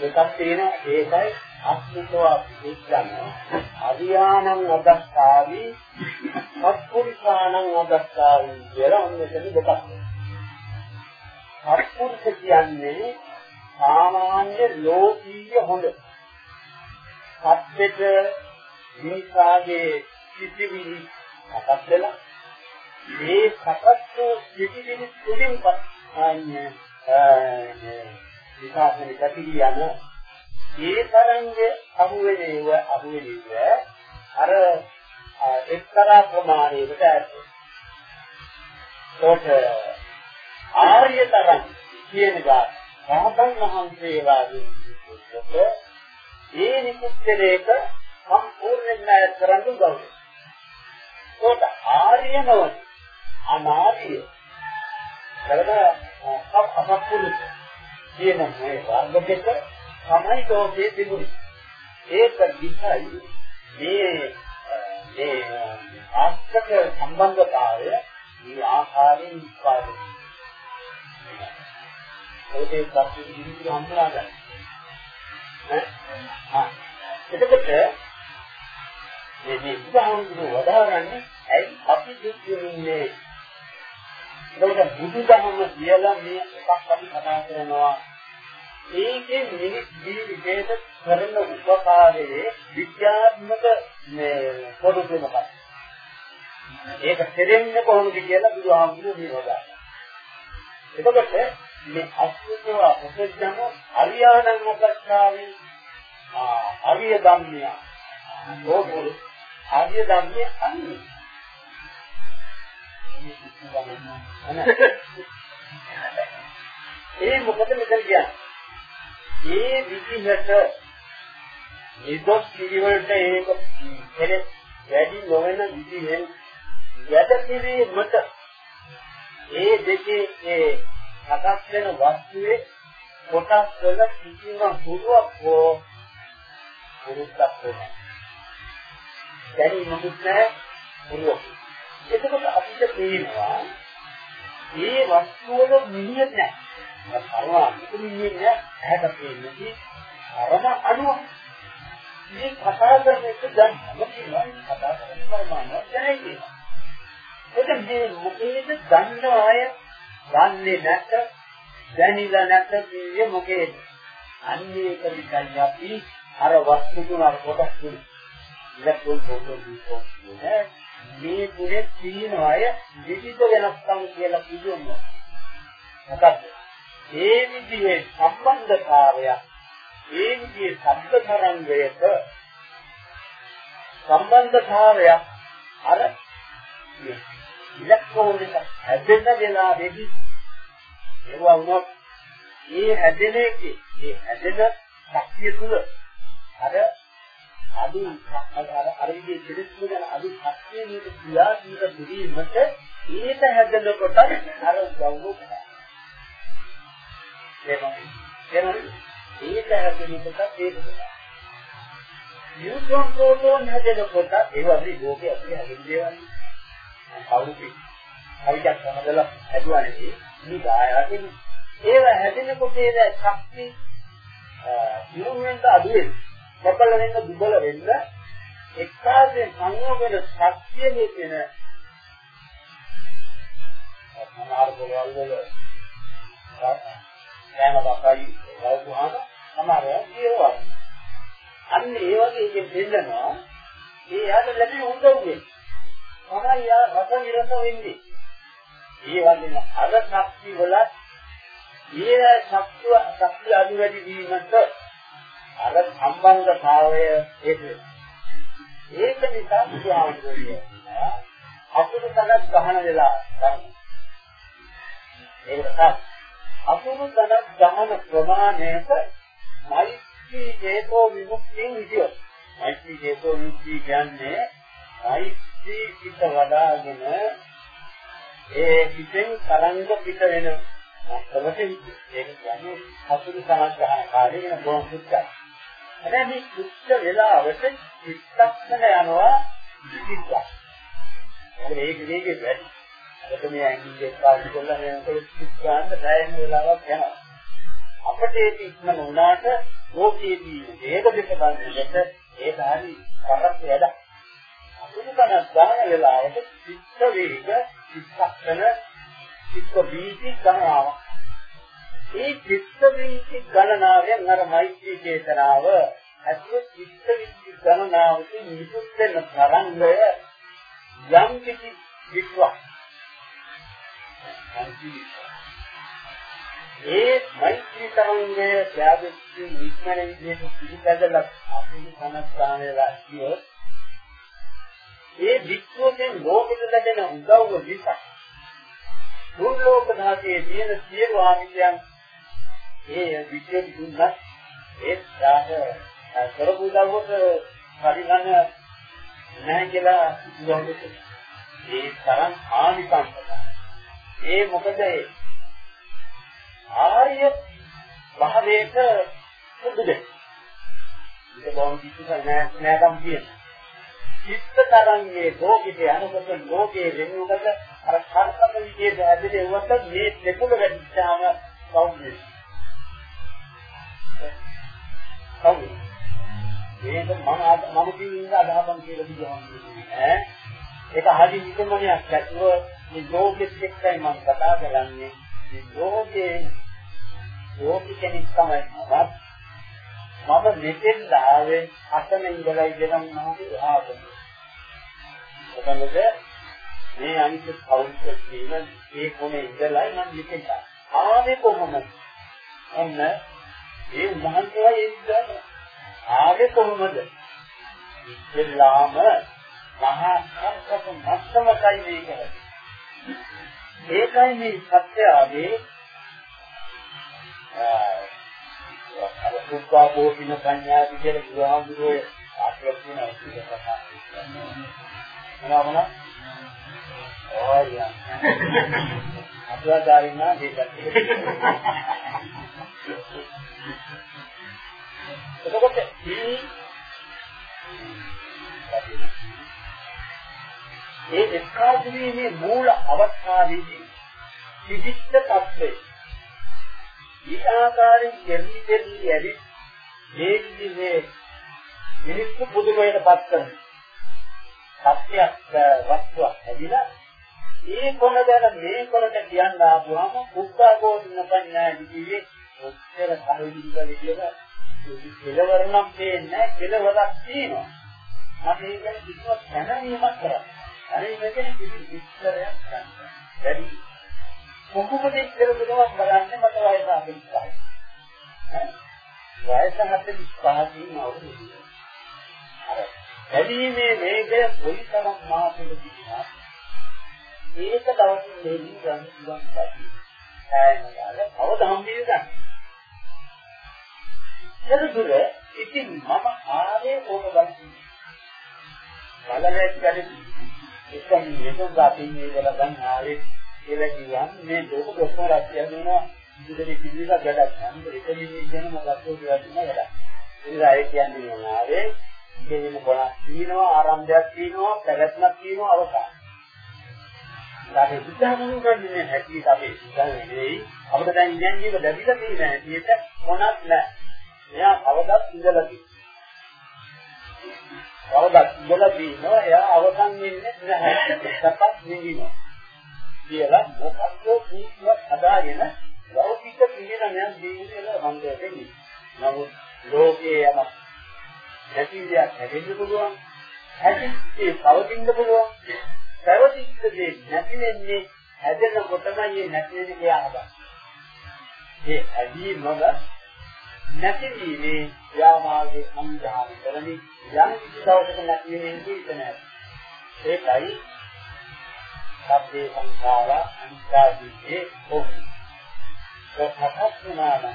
එකක් තියෙන ඒකයි අස්මිතෝ විඥාන අරියානං අදස්සාවි සත්පුරුෂානං අදස්සාවි කියලා ඔන්න එතන දෙකක්. සත්පුරුෂ කියන්නේ සාමාන්‍ය ලෝකීය හොඳ. සත්‍යෙට මිනිසාගේ සිටිවිලි සකස් වෙලා මේ සකස් වූ සිටිවිලි තුලින් අන්නේ විකාශන කතිරියන ඒ තරංගේ අහුවෙනේව අහුවෙනේව අර එක්තරා ප්‍රමාණයකට ඇති. ඒකට ආර්ය තරංග කියන ගාන රහතන් වහන්සේලාගේ විශේෂක ඒ නිකුත්තරේක සම්පූර්ණයෙන්ම කරන්න ගෞරවය. ඒකට ආර්ය නොවන අනාර්ය කරලා අපපුරුෂ කියන මේ වර්ග දෙක තමයි දෝෂයේ තිබුණේ. ඒක දිහයි මේ මේ ආස්තක සම්බන්ධතාවය මේ ආකාරයෙන් ඉස්පාදනය. ඒකේ සත්‍ය විදිහට හම්බලා ගන්න. ඈ එතකොට මේ මේ උදාහරණ වදාරන්නේ ඇයි අපි දුක් විඳින්නේ ඒකට බුදුදහම කියලා මේ එකක් අපි කතා කරනවා. ඒකේ මිනිස් ජීවිතේට කරන උපකාරයේ විද්‍යාත්මක මේ පොදුක මොකක්ද? ඒක කෙරෙන්නේ කොහොමද කියලා බුදුහාමුදුරුවෝ මේ වදාළා. එතකොට මේ අස්විතව උපජ්ජම අරියාණං මොකක්ෂාවේ අරිය ධම්මිය. ඕකෝ ආර්ය ධම්මිය අන්නේ ඒ මොකද මෙතන කියන්නේ? ඒ විදිහට නිදොස් පිළිවෙලට ඒක කෙලෙස් වැඩි නොවන විදිහෙන් යද කිරීමට ඒ දෙකේ ඒ සකස් වෙන වස්තුවේ කොටස් වල කිසිම හුරුවක් හෝ හුරුක්ක් නැහැ. දැනීමකුත් නැහැ හුරුවක්. එතකොට අපිට පේනවා මේ වස්තුවල මිනිහෙක් නැහැ. කරුණා මිනිහෙක් නැහැ. ඇහැට පේන්නේ අරම අණුව. මේ කතා කරන එක දැන් මොකක්ද කතා කරන පරමාණු දැනෙන්නේ. ඒක මේ මොකේද දන්න අය දන්නේ නැත දැනිලා නැත කියේ මොකේද? අන්නේ ඒක විකල්ප අපි අර වස්තු තුන අර කොටස් තුන ඉලක්කෝල් පොතෝ දීපෝ නේ මේ ගුණෙ තියෙන අය විවිධ වෙනස්කම් කියලා කියනවා. මොකද්ද? ඒ විදිහේ සම්බන්ධතාවය ඒ විදිහේ ශබ්ද තරංගයක සම්බන්ධතාවය අර ඉලෙක්ට්‍රෝන එක හැදෙන වෙලාවේදී ඒවා වුණොත් ඒ හැදෙන එකේ ඒ හැදෙන ශක්තිය තුල අර අදු අර අර විදිහේ කෙලෙස් වල අදු ශක්තිය මේක ක්‍රියාත්මක කිරීමට ඒක හැදෙනකොට අර උදව් කරනවා. එහෙම ඒක හැදෙනකොට ඒක නියුට්‍රෝන ප්‍රෝටෝන හැදෙනකොට ඒ වගේ ලෝකයේ ඇතුලේ හැදෙන දේවල්. කවුරුත් හරියට සමදලා හැදුවා නෙවෙයි මේ ආයතන ඒව හැදෙනකොට ඒ ශක්ති නිරුවෙන්ට අඩු වෙන ප්‍රබල වෙන්න දුබල වෙන්න එක්කාසෙන් සංයෝගන ශක්තිය කියන සමහර පොළවල් වල යන බකයි වවුහාම සමහර ඒවා අන්න ඒ වගේ එකෙන් දෙන්නවා ඒ යාට ලැබෙන උදව්වේ. තමයි යා රස විරස වෙන්නේ. ඒ වගේම අර ශක්ති වල ඒ ශක්තිය ශක්තිය අඩු වැඩි වීමට අර සම්බන්ධතාවය ඒක ඒක නිසා බුදුහාමුදුරුවෝ අකුරු තනක් ගහන වෙලා ගන්න ඒක තමයි. අකුරු තනක් ගහන ප්‍රමාණයට මෛත්‍රී හේතෝ විමුක්තිය විදියට මෛත්‍රී හේතෝ විමුක්තිය කියන්නේ මෛත්‍රී පිට වඩාගෙන ඒ පිටෙන් තරංග පිට වෙන මොකද ඒක කියන්නේ අසුරු සමග්‍රහණ කාර්යය වෙන බොහොම සුත්තයි. හැබැයි මේ සුත්ත වෙලාවට චිත්තක්ෂණ යනවා විදිහට. ඒක මේකේ වැඩි. අද මේ ඇඟිල්ලේ පාවිච්චි කරලා මේකට චිත් ගන්න දැයෙන වෙලාවක් යනවා. අපිට ඒක ඉක්මන වුණාට ලෝකයේදී ඒක දෙක බලනකොට ඒක හරි කරත් වැඩ. අසුරු කන දාන වෙලාවට චිත්ත වේග චිත්තක්ෂණ චිත්ත බීජි ගණනාව. ඒ චිත්ත බීජි ගණනාවෙන් අර මෛත්‍රී චේතනාව ඇතුළු චිත්ත බීජි ගණනාවට නිකුත් වෙන තරංගය යම් කිසි විශ්වක්. ඒ මෛත්‍රී තරංගය ත්‍යාගති නික්මන විදිහට පිළිපැදලා අපේ සමස්ථානයලා කියොත් ඒ විශ්වයෙන් ලෝකෙට ලැබෙන උදව්ව විසක් දුර්ලෝක ධාතයේ තියෙන සියලු ආමිෂයන් ඒ විශ්වෙ දුන්නත් ඒ දාහ කරපු උදව්වට පරිගන්න නැහැ කියලා කියනකොට ඒ තරම් ආනිසංසක ඒ මොකද ආර්ය භාවයට සුදු දෙන්න. ඒක බොහොම කිසිම නෑ නෑකම් කියනවා. චිත්ත තරංගයේ ලෝකෙට යනකොට ලෝකයේ වෙනුවට අර කර්තක විදියට ඇදෙලෙව්වට මේ දෙකුල වැඩිචාම කවුද? කවුද? මේක මම මම කියන අදහසක් කියලා කියනවා ඈ? ඒක හරි විකමනයක් ඇතුව මේ ලෝකෙත් එක්කයි මම කතා කරන්නේ. මේ ලෝකේ ලෝකෙ කෙනෙක් තමයි මම මම මෙතෙන් ආවේ අතන ඉඳලා ඉඳන් මම ආවේ මොකද මේ අනිත් කවුන්ටර් කියන ඒ කොනේ ඉඳලා මම මෙතෙන් ආවේ කොහොමද? ඔන්න ඒ උන්වහන්සේලා ඒ ඉඳලා ආවේ කොහොමද? ඉස්ලාම මහා සත්‍යක මස්සමයි මේක. ඒකයි මේ සත්‍යයේ අර සුඛාපෝ පින සංඥා විදිහට බුදුහාමුදුරුවෝ ආශ්‍රය කියන එක තමයි. මොනවද? ඕය. අතුවාදාරින්න මේකත්. එතකොට මේ ඒ එක්කාසීමේ මූල අවස්ථාවේදී විචිත්ත තත්ත්වය ඊට ආකාරයෙන් දෙවි දෙවි ඇවි මේ විදිහේ මිනිස්සු පුදුමයට පත් කරන සත්‍යයක් වස්තුවක් ඇදිලා ඒ කොන දැන මේ කොනට කියන්න ආවම කුක්කාකෝදින පඤ්ඤාය විදිහේ ඔච්චර කරුණික විදිහට කෙලවර නම් පේන්නේ කෙලවරක් තියෙනවා මම ඒක කිසිම දැනීමක් කරා අනේ මෙතන කිසි විස්තරයක් ගන්න බැරි කොහොමද කියලා දුනවා බලන්න මට වයස අහිංසයි. ඈ වයස 45 දී අවුරුදු. අර බැලීමේ වේගය කොයිතරම් මාසෙක තිබුණා ඒක දවසින් දෙන්නේ ගන්න පුළුවන් පැති. ඈනගාල අවධානය ගන්න. එතකොට ඉතින් මම ආවේ ඕක ගන්න. බලලෙක් ගැලි එකම මේක ගාපින් මේක ගන්න ආවේ කියලා කියන් මේ ලෝක ප්‍රශ්න රැස්ය වෙනවා ඉතින් පිළිවිලා වැඩක් නෑ. මොකද එක මිනිහෙක් ගැන මොකක්ද කියලා තියෙන වැඩක්. ඉතින් අය කියන්නේ මොනවාවේ ඉගෙන ගොඩක් තියෙනවා ආරම්භයක් තියෙනවා පැවැත්මක් තියෙනවා අවසානයක්. ඊට බුද්ධාගම ගන්නේ හැටියට අපි හිතන්නේ නෙවෙයි අපිට දැන් ඉන්නේ ලැබිලා තියෙන හැටියට මොනක් නැහැ. එයා කවදාත් ඉඳලා තියෙනවා. කවදාත් ඉඳලා තියෙනවා එයා අවසන් වෙන්නේ නැහැ. සපත් නෙවෙනවා. කියලා මොකක්ද කීවත් අදාගෙන ලෞකික පිළිගණයක් ජීවිතේ හම්බ වෙන්නේ. නමුත් ලෝකයේ යම නැතිවියක් හැදෙන්න පුළුවන්. හැදිච්චේ පවතින්න පුළුවන්. පැවතිච්ච දේ නැති වෙන්නේ හැදෙනකොටමයි මේ නැති වෙන්නේ කියලා හදා. ඒ ඇදීමම නැතිවීමේ යාමාගේ සංජානන කරමි යම් කිසි දවසක නැති වෙන්නේ කියන ඒකයි සබ්බේ සංඛාර අනිත්‍යයේ ඕකයි. ඒක හතක් වෙනානම්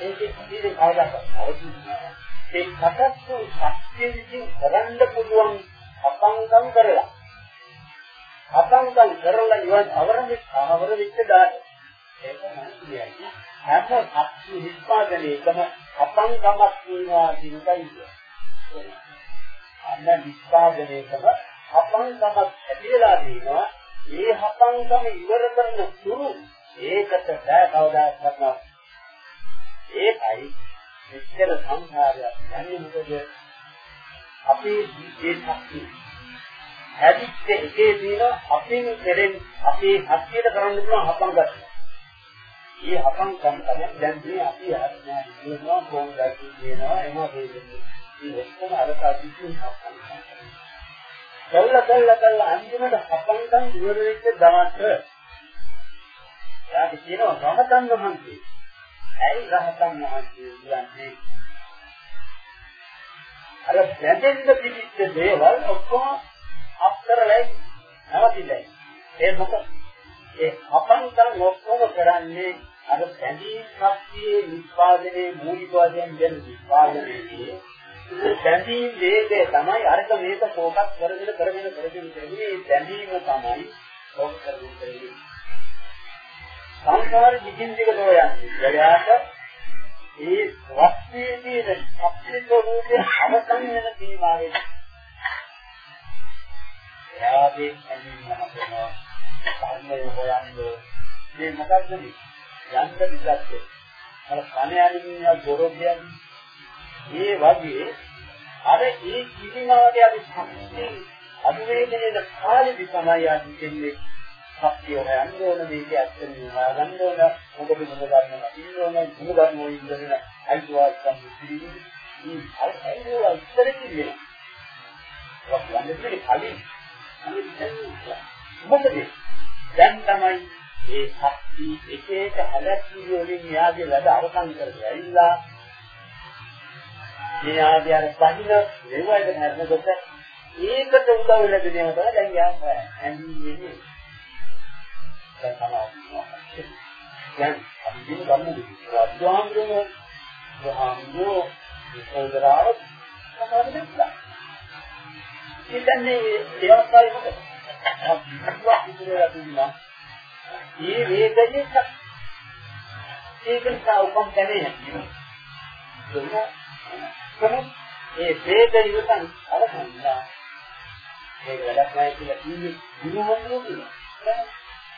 ඒකේ ඉතිරි කවදාවත් අවුදුන්නේ ඒ කටත්තු ශක්තිය විසින් කරන්න පුළුවන් අපංගම් කරලා. අපංගම් කරලා ඉවන් අවරෙ අවර වෙච්ච දාට ඒක නැතියි හැම ශක්ති නිෂ්පාදනයේකම අපංගමක් වෙනවා කියන එකයි අන්න නිෂ්පාදනයේකම අපංගමක් ඇතිලා තියෙනවා ඒ අපංගම ඉවර කරන සුළු ඒකට බෑ කවදාවත් කරනවා ඒකයි මෙච්චර සංඛාරයක් යන්නේ මොකද අපේ ජීවිතේ ශක්තිය හැදිච්ච එකේ තියෙන අපින් කෙරෙන් අපේ හත්ියට කරන්න පුළුවන් හපම් ගන්න. මේ හපම් කම් තමයි දැන් මේ අපි හරිනේ කියනවා කොහොම දැකී කියනවා එම හේතුනේ. මේ ඔක්කොම අර සාධිතුන් හපම් කරනවා. කල්ල කල්ල කල්ල අන්තිමට හපම් කම් ඉවර වෙච්ච දවස යාට කියනවා රහතන් වහන්සේ. ඇයි රහතන් වහන්සේ කියන්නේ? අර බැඳෙන්න පිටිච්ච දේවල් ඔක්කොම අක්කරලයි නවතින්නේ. ඒ මොකද? ඒ අපන්තර ඔක්කොම කරන්නේ අර බැඳීම් ශක්තියේ නිස්පාදනයේ මූලික වශයෙන් දෙන නිස්පාදනයේදී බැඳීම් වේගය තමයි අරක මේක ફોකස් කරගෙන කරගෙන කරගෙන කරගෙන මේ බැඳීම තමයි ફોකස් කරගෙන කරගෙන සංසාර දිගින් දිගට යන්නේ. එයාට ඒ වස්තුවේදී සත්‍වික රූපේ අවසන් වෙන සීමාවෙ. එයාගේ අනිත් මහතනවා කර්මය හොයන්නේ මේ මොකක්ද මේ? යන්න පිටත් අර කණයාලින් ගොරොබ්බයන් මේ වගේ අර ඒ කිසිමාගේ අපි සම්පූර්ණ අනුවේදනයේ කාලෙදි තමයි යන්නේ. කියන්නේ සත්‍ය හොයන්න ඕන මේක ඇත්තම හොයාගන්න ඕන. මොකද මොන ධර්ම නැතිව ඕන මොන ධර්ම වලින් ඉඳගෙන අයිතිවාසිකම් පිළිගන්න මේ අයිතිවා ඉස්සර කියන්නේ වක්ලන්නේ කලින් මොකද? දැන් තමයි ඒ ශක්ති එක එක හැලැක්කි වලින් යාගේ වැඩ අවසන් කරලා ඇවිල්ලා මේ ආදී අර පහින වේවයිද හැරෙනකොට ඒකට උදව් වෙන දේ තමයි දැන් යා ඇඳින්නේ දැන් තමයි. දැන් අපි දින ගන්න රාජ්‍යාංගනේ වහාමියෝ විසඳරාව සමාදෙන්න. ඉතින්නේ ඒ අවස්ථාවේ මොකද? අපි ඉතිරිලා තිබුණා. මේ වේගයේ ඒක නිසා උපම් කැමේ නැහැ. ඒ වේගය ඉවසන් අරහන්නා. ඒක වැඩක් නැහැ කියලා කිව්වේ විනෝදනෝ කියලා.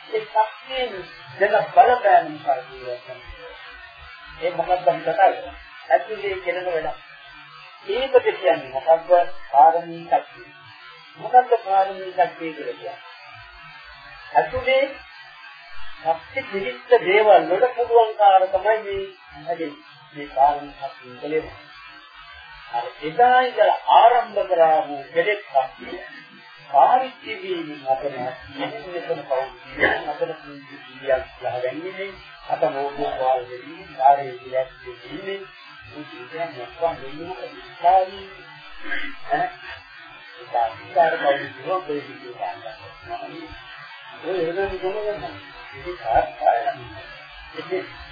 ඒ ශක්තියෙන් දෙන බලපෑම නිසා කියනවා. ඒ මොකක්ද අපි කතා කරන්නේ? ඇතුලේ කෙරෙන වැඩ. ඒකට කියන්නේ මොකක්ද? පාරමී ශක්තිය. මොකක්ද පාරමී ශක්තිය කියලා කියන්නේ? ඇතුලේ ශක්ති පිළිච්ච දේවල් වලට පුළුවන් කාර තමයි මේ හැදෙන්නේ. මේ පාරමී ශක්තිය කියලා. අර එදා ඉඳලා ආරම්භ කරා වූ කෙලෙස් ශක්තිය පාරිච්චි වීම අපේ මෙතන පෞද්ගලික අපේ කීයක් ලහගන්නේ අත මොකෝ වාල් දෙවි ආරේ කියක් දෙන්නේ උචිතයන් නැත්නම් දෙන්නක ඉස්සාවි ඈ ඉස්සාර පෞද්ගලික දෙවි කියනවා ඔය එනම් ගොනගන්න ඒක කාර්යය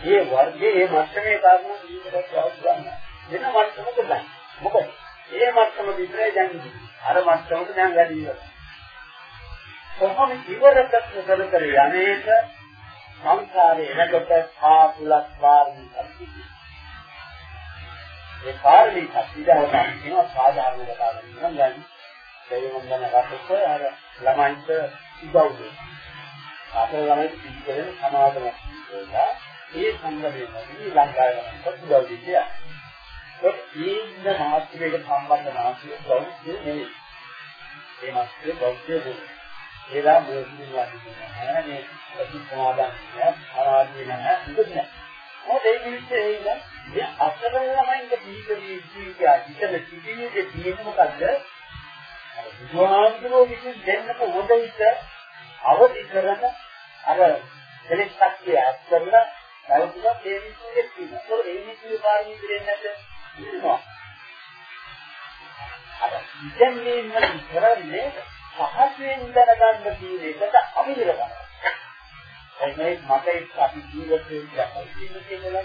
ඒ වර්ගයේ මේ මට්ටමේ කාරණා ජීවිතයක් අවශ්‍ය වෙන මට්ටමක නැහැ. මොකද? ඒ මට්ටම විතරයි දැන් අර මට්ටමට දැන් වැඩි ඉවරයි. කොහොම ඉවරකට කර කර යන්නේක සංසාරේ එනකොට සාකුලක් වාරණි සම්පූර්ණ. ඒ පාරමී සත්‍යයන් කියනවා සාධාරණ කතාවක් නෙවෙයි. දෙවියන් වන්දන රටක අර ළමයින්ට උදව් දෙනවා. අපේ ළමයි පිළිවෙල සමාදම වෙනවා. ඒ සංගමයේදී ලංකාවේ උදව් දෙන්නේ. ඒ ඉන්න මාත්‍රිකයක සම්බන්ධ මාත්‍රික බෞද්ධ නෙවෙයි. ඒ මාත්‍රික බෞද්ධ නෙවෙයි. ඒලා මොකද කියන්නේ? මේ ප්‍රති සමාදන් ආරාධිය නැහැ. මොකද මොකද ඒ මිනිස්සේ ඉන්න මේ අසරණ ළමයින්ට දීකදී ජීවිතය හිතන සිටියේ තියෙන මොකද්ද? බුදුහාමුදුරුවෝ විසින් දෙන්නක හොඳ හිත අවදි කරන අර දෙලෙක් ශක්තිය අත් කරලා බලතුමා ඒ විශ්වයේ තියෙනවා. ඒක ඒ විශ්වයේ පාරමී දෙන්නේ නැද්ද? ඉන්නවා. අර දැන් මේ මම කරන්නේ පහසෙන් දැනගන්න තියෙන එකට අවිහිර කරනවා. මේ මතේ අපි ජීවිතේ යන්නේ කියලා.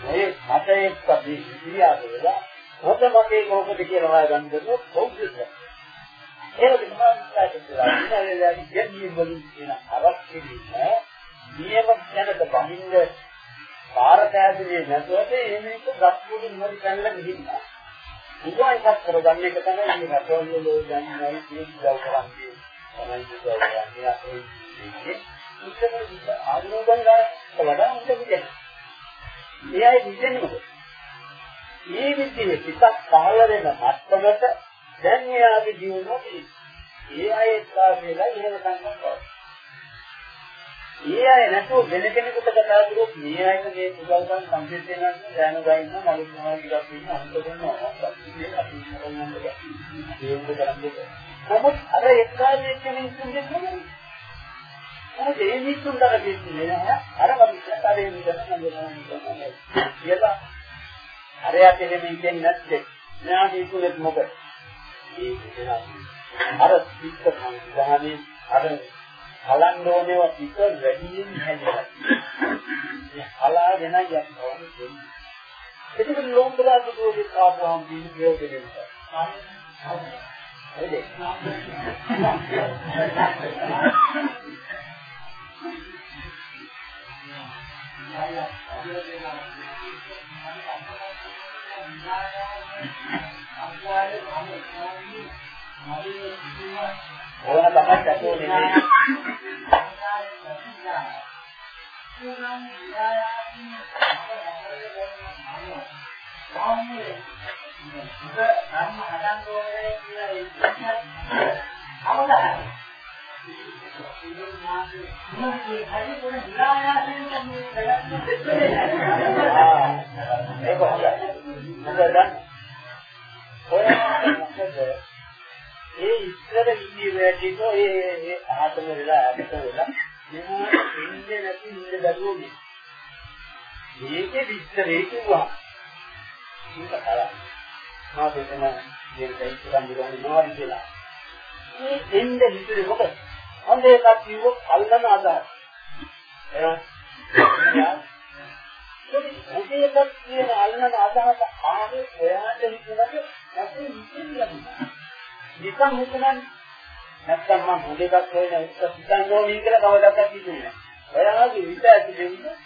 මේ මතේ අපි ඉරියා වේලා හොඳ මතේ කොහොමද කියලා හොයාගන්න දුන්නොත් බෞද්ධද. ඒක විමානස්ථාට කියලා ඉන්නලදී දෙන්නේ වලින් කියන අවශ්‍යදී නෑ. නියම දැනට බහින්න පාර කෑදේ නැතුවට මේ මේක ගස්මුදු නිවි පැනලා ගිහින්නා. උගායිකක් කරගන්න එක තමයි මේ රටවල දැන් මේ දව් කරන්නේ. තමයි දව් කරන්නේ අපේ ඉතින් ආධුනිකයන්ට වඩා හොඳ විදියට. මේ අය විදින්නේ මොකද? මේ විදිහේ පිටක් පහළ වෙන මට්ටමට දැන් එයාගේ ජීවනෝ ඒ අය එක්කා වෙලා ඉහෙම ගන්නවා. ඒ අය නැතුව වෙන කෙනෙකුට කතා කරොත් මේ අයට මේ පුදල්කම් සම්පූර්ණ වෙනවා දැන ගයින්න මලුත් මොනවා කියලා කියන අන්ත කරනවා. ඒක අපි මොනවද කියන්නේ. නමුත් අර එක්කාලේ කෙනෙක් ඉන්නේ කොහොමද? අර ඒ මිනිස්සුන්ට කියන්නේ නෑ අර වගේ අර ඒ මිනිස්සුන් කියලා අරයා කෙනෙක් ඉන්නේ නැත්තේ නෑ මේකුලෙත් මොකද? අර පිට සංගාමේ අර හලන්න ඕනේව පිට වැඩියෙන් හැදෙනවා. මේ හලාගෙන යනවා. ඒක ලෝකදා දුකේ ආපුවාම දින ප්‍රයෝජනෙ නිසා. හරිද? ඕන තමයි ඇතුළේ නෙමෙයි. ඒක හොඳයි. මොකද ඒ ඉස්සර ඉන්නේ වැඩිද ඒ ඒ ආතම වෙලා අපිට වෙලා මෙහා ඉන්නේ නැති ඉන්න දරුවෝ මේකේ විස්තරේ කිව්වා මේක කරා මා දෙතන දෙන්න ඉස්සරන් දිගන්නේ මොනවද කියලා මේ එන්නේ විතරේ මොකද අන්න එකක් කිව්වොත් අල්ලන අදහස් එහෙනම් මොකේද කියන අල්ලන අදහස ආවේ ඔයාට හිතනද? නැත්නම් හිතන්නේ නිකන් හිතනන්නේ නැත්නම් මම මොකක් වෙන එක හිතන්න ඕනේ කියලා කවදාවත් හිතුනේ නැහැ. ඔයාගේ හිත ඇති දෙන්නේ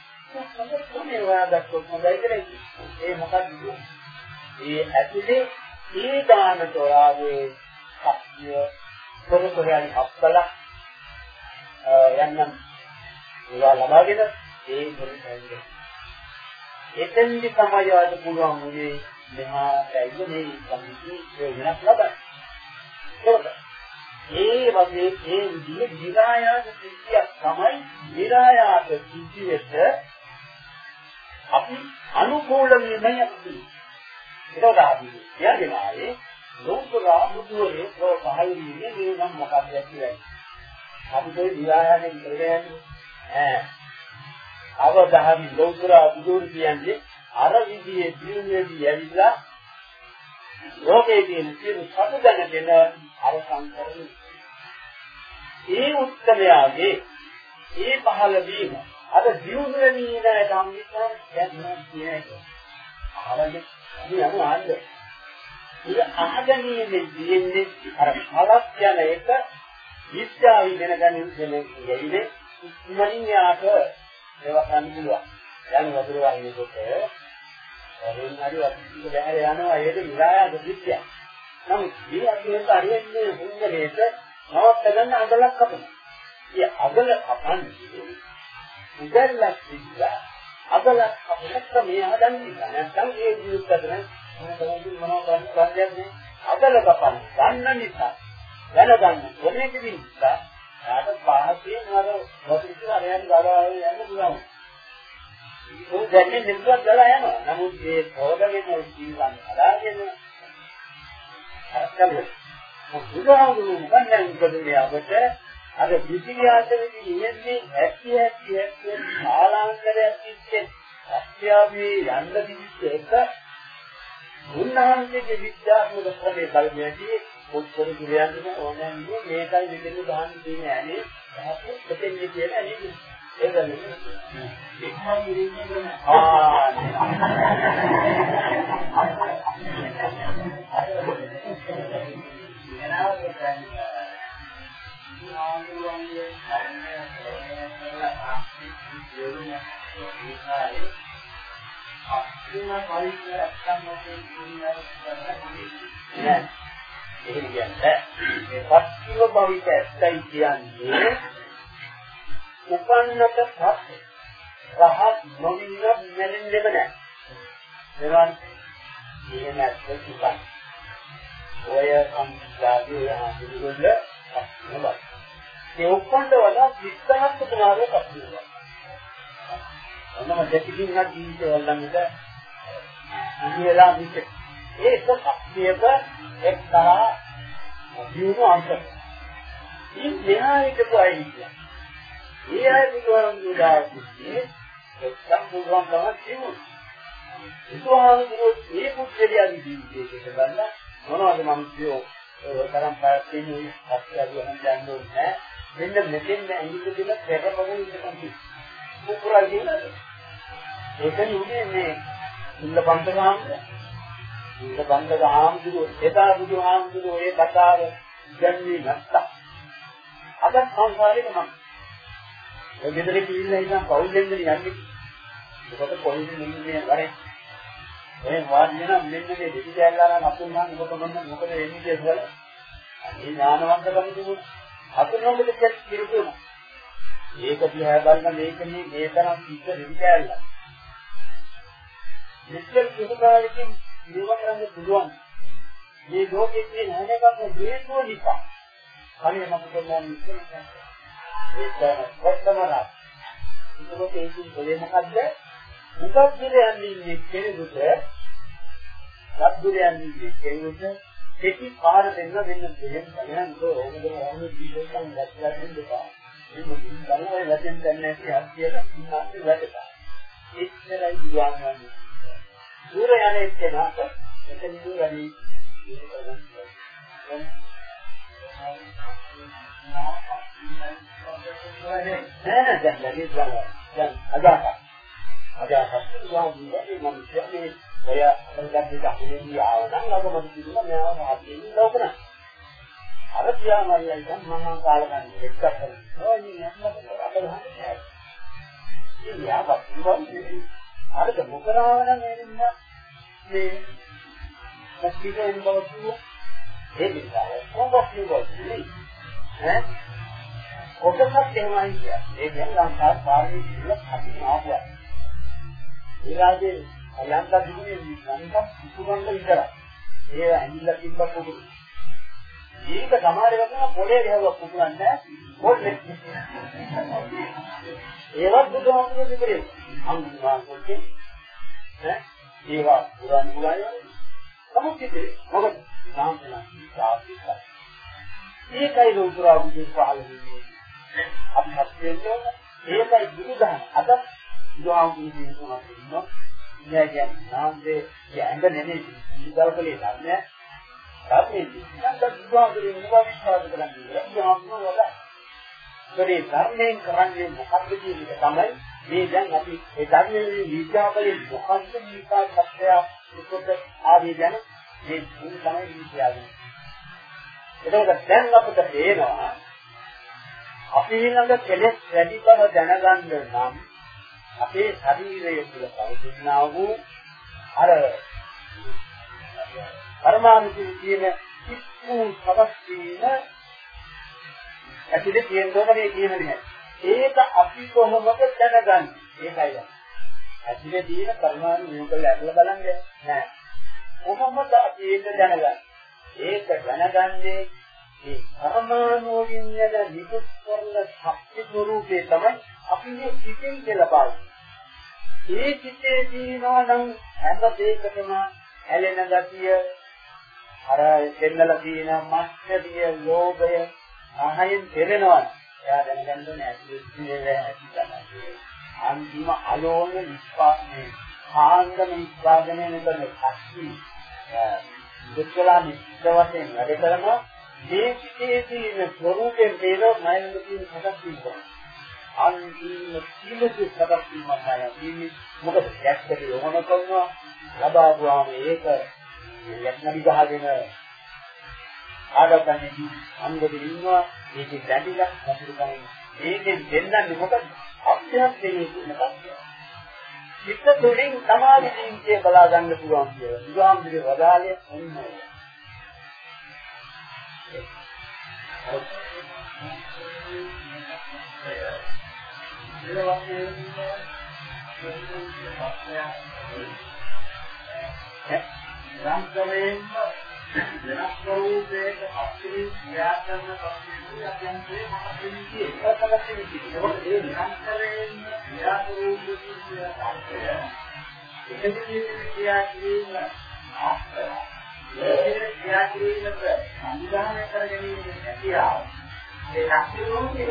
මොකක්ද ඔයාගත්තොත් හොඳයි කියලා ඒ මොකක්ද ඒ ඇතුලේ ඒ දානට ඔයාගේ ශක්තිය පොරොත්තුයන් අප්පලා යන්නම් ඒවා ලබාගෙන ඒ මොකද එතෙන්දි තමයි ආද පුළුවන් මුලේ මෙහා ඇයිද මේ සම්පූර්ණ ප්‍රයෝජනක් ලබන්නේ. ඒකද? ඒ වගේ ඒ විදිහේ විරායාස සිද්ධියක් තමයි විරායාස සිද්ධියට අපි අනුකූල වීමයි අපි. ඒකද අපි කියන්නේ ආයේ ලෝකරා බුදුරේ ප්‍රෝපහයිරියේ මේ නම් මොකක්ද කියන්නේ. අපි ඒ විරායාසෙන් ඉඳලා ඈ අවදාහි ලෞතුරා බුදුන් කියන්නේ අර විදිහේ දිනුවේදී ඇවිල්ලා ලෝකයේ තියෙන සියලු සතු දැනගෙන අවසන් කරන්නේ. ඒ උත්තරයාගේ ඒ පහළ වීම අර දියුණු වෙන්නේ නැහැ සම්මිතන දැන් කියන්නේ. ආවද? මේ අනු ආන්ද. ඒ ආගමීනේ දෙන්නේ අර පළක් යන එක විද්‍යාව ඉගෙන ගන්න දෙන්නේ ඉක්මනින් යාට ඒවා ගන්න පුළුවන්. දැන් වතුර වහිනකොට වරුන් හරි වතුර බැහැර යනවා ඒක විලායක විද්‍යාව. නමුත් මේ අධ්‍යයනය හරියන්නේ හුඟලේට නවත් ගන්න අගලක් කපනවා. ඒ අගල කපන්නේ උදැල්ලක් විද්‍යා අගලක් කපන ක්‍රමය හදන්නේ නැත්නම් ඒ ජීවිතයෙන් මොනවද මොනවද කරන්නේ අගල කපන්න ගන්න නිසා දැනගන්න ඕනේ නිසා යාට පහසෙන් අර වතුර අරයන් ගාලා යන්න පුළුවන්. ඒක දැන්නේ නිකුත් ගලා යනවා. නමුත් ඒ පොඩගෙන ජීවිතන් හදාගෙන අරකම බුදුහාමුදුරු මොකක්ද කියන්නේ අපට අර විද්‍යාවේදී ඉන්නේ ඇටි ඇටි ඇටි කාලාන්තරයක් තිස්සේ අත්‍යාවේ යන්න දිවිච්ච එක උන්වහන්සේගේ විද්‍යාත්මක ක්‍රමයේ බලන්නේදී කොච්චර දුරයන්ද ඕනෑන්නේ මේකයි මෙතන ගහන්න තියෙන්නේ ඇනේ. අපිට දෙන්නේ කියලා ඇනේ. ඒක නෙමෙයි ඒකම ඉරින්නේ ආ. අස්තින පරිසරයක් තමයි කියන්නේ එහෙම කියන්නේ මේ පස්තිව භවිත ඇත්තයි කියන්නේ උපන්නත සත්‍ය රහත් නොවින්න නැලෙන්නේම නැහැ. ඒවන් එහෙම ඇත්ත කිපන්. ඔය සම්පදායේ ආදිගොල්ල පස්තිව ඒ උපන්න වල විස්තරත් තුනාරේ පස්තිව. ඔන්නම දෙකකින් හරි ජීවිතය වලන්නද ඉතිලා විචේ ඒක සත්‍යයක එක්තරා දියුණු අංශයක්. ඉතින් මෙහා හිටපු අය ඉන්නවා. ඒ අය බුදුහාම දුදාන්නේ එක්කම් බුදුහාම තමයි තිබුණේ. බුදුහාමුදුරුවෝ මේ පුද්ගලයාගේ ජීවිතයකට ගන්න මොනවද මිනිස්සුયો තරම් පාස්තිනු අත්‍යවශ්‍යම යන්න ඕනේ. මෙන්න මෙතෙන් ඇඟිලි දෙල පෙරපගෙන ඉඳපන් කි. පුපුරා කියනද? ඒක නුනේ මේ ඉන්න පන්තගාමද? ඉන්න පන්තගාමදුරෝ එදා බුදුහාමුදුරුවෝ ඒ කතාව ඉගන්නේ නැත්තා. අද සංසාරේ මම ඔය ගෙදර කිවිල්ලා ඉතින් පවුල් දෙන්න යන්නේ. මොකද කොහෙද නින්නේ වරේ. ඔය වාඩි වෙන මෙන්න මේ දෙවි දැල්ලාන අපුන් නම් මොකද මොන්න මොකද වෙන්නේ කියලා. අනේ ඥානවන්තකම තිබුණා. අපුන් මොකද කිරුණා. ඒක දිහා බලන මේක මේ මේ තරම් පිට දෙවි දැල්ලා. මෙච්චර සුදු කාලෙකින් ජීව කරන්න පුළුවන්. මේ ලෝකයේ තියෙන හැම එකක්ම හේතුව නිසා. කලින් මම කියන්නේ ඒක වත්තමනා. ඒකත් ඒකෙන් කොලේ මොකද්ද? මුකක් දිලයන් ඉන්නේ කෙනෙකුට සත්දුරයන් ඉන්නේ කෙනෙකුට කෙටි පාර දෙන්න දෙන්න දෙන්න ගණන් ඕනද ඕන ජීවිතයන් දැක්ලා දෙන්නවා. මේ මුලින් තමයි වැටෙන් දැන්නේ නැති හස්තියට ඉන්නාට වැටෙනවා. එච්චරයි දුවන්නේ. දුර යන එක්කෙනාට මෙතන දුරදී ඒක කරගන්න. නෑ නෑ දැන් ලැබී දැන් අදාක අදාක සුවාදී මම කියන්නේ ඔය අරගත්තේ දකුණේදී ආවනම් ළඟම තිබුණා මෙයාව මහත්මිය ලෝකන අර පියාමල්ලයි දැන් මම කාලකන් එක්ක කරනවා ඔය යන්නත් අපරහන්නේ ඉතින් යාපත් ඉන්නේ අරක මොකරාවනම් එන්නේ මේ මස්කිතෙන් බවතු ඒ නිසා කොහොමද කියන්නේ ඈ කොටසක් එහෙමයි කියන්නේ. ඒ කියන්නේ ලංකාවේ පාරේ ඉන්න කටින් ආපුවා. ඒ රාජේ ලංකා දිනේ ලංකා කුකුරන්න විතරයි. ඒ ඇඟිල්ල තිබ්බ කුකුරු. ඒක සමහර වෙලාවට පොළේ ගහුවා කුකුරන්නේ පොළේ. ඒවත් බුදුහාමුදුරුවෝ විතරේ. අම්මා කොටේ ඈ ඒවා පුරාණ පුරාය. සමුච්චිතේ මොකද? සාම්පලා සාපිත. ඒකයි ලෝතුරා බුදු පහළ වෙන්නේ. අපි හත්වෙන්නේ ඒකයි බුදුදහම. අද බුදුහාමුදුරුවෝ කියනවා ඉන්නවා. ඉන්නේ කියන්නේ නාමයේ යැඳ නෙමෙයි. ඉඳල්කලේ ධර්මය. ධර්මයේදී නම් බුදුහාමුදුරුවෝ මොකක්ද විශ්වාස කරන්නේ? බුදුහාමුදුරුවෝ වල. ඒ ධර්මයෙන් කරන්නේ මොකක්ද කියන එක තමයි මේ දැන් අපි ඒ ධර්මයේ විද්‍යාවලින් මොකක්ද මේකා සත්‍යය උපත ආදී ගැන මේ මුල් තමයි විද්‍යාව. එතකොට දැන් අපිට පේනවා අපි ළඟ කෙලෙස් වැඩි බව දැනගන්න නම් අපේ ශරීරය තුළ පවතිනා වූ අර පරමාණු කියන කිප්පු සවස් වීම ඇතුලේ තියෙන ඕනේ කියන දේ. ඒක අපි කොහොමද දැනගන්නේ? ඒකයි. ඇතුලේ තියෙන පරමාණු නියුකල් ඇතුළ බලන්නේ නැහැ. කොහොමද අපි ඒක දැනගන්නේ? ඒක දැනගන්නේ මේ පරමාණුවකින් යන නිකුත් කරන ශක්ති ස්වરૂපේ තමයි අපි මේ සිතින් කියලා බලන්නේ. ඒ සිතේ තියෙනවා නම් හැම දෙයකටම ඇලෙන ගතිය අර දෙන්නලා තියෙන මත්ත්‍රිය ලෝභය අහයෙන් පෙරෙනවා. එයා දැනගන්න ඕනේ ඇතුළේ ඇති තමයි. අන්තිම අලෝම විස්පාදනයේ ආංගම විස්පාදනයේ කරන ශක්තිය දුක්ඛලා නිත්‍ය වශයෙන් වැඩ කරනවා මේ සිටේ තියෙන ස්වરૂපයෙන් පේනවා මයින්ද තියෙන සකස් වීම. අන්තිම සීලක සකස් වීමක් නැහැ. මොකද යක්කට යොමන කරනවා ලබාවුවාම ඒක යක්නදි ගහගෙන ආගතන්නේ අංගෙදි ඉන්නවා මේකේ දැඩිලා වතුරු කන්නේ මේකෙන් දෙන්නන්නේ මොකද අභ්‍යන්තරයේ තියෙන කතිය. චිත්ත තුළින් සමාධි ජීවිතය බලා ගන්න පුළුවන් කියලා. බුදුහාමුදුරේ වදාළේ ඔන්නේ. සංකමයෙන් වෙනස් ස්වરૂපයක අපේ ක්‍රියාකරන කටයුතු අධ්‍යයනයේ මහත්මිය ඒකකට කියන්නේ. ඒකත් ඒ නිරන්තරයෙන් ක්‍රියාකරූපකී සංකය එකදී ක්‍රියා කිරීම ආස්තර ඒ ක්‍රියා කිරීමට සංවිධානය කර ගැනීම හැකියාව ඒ ශක්තිය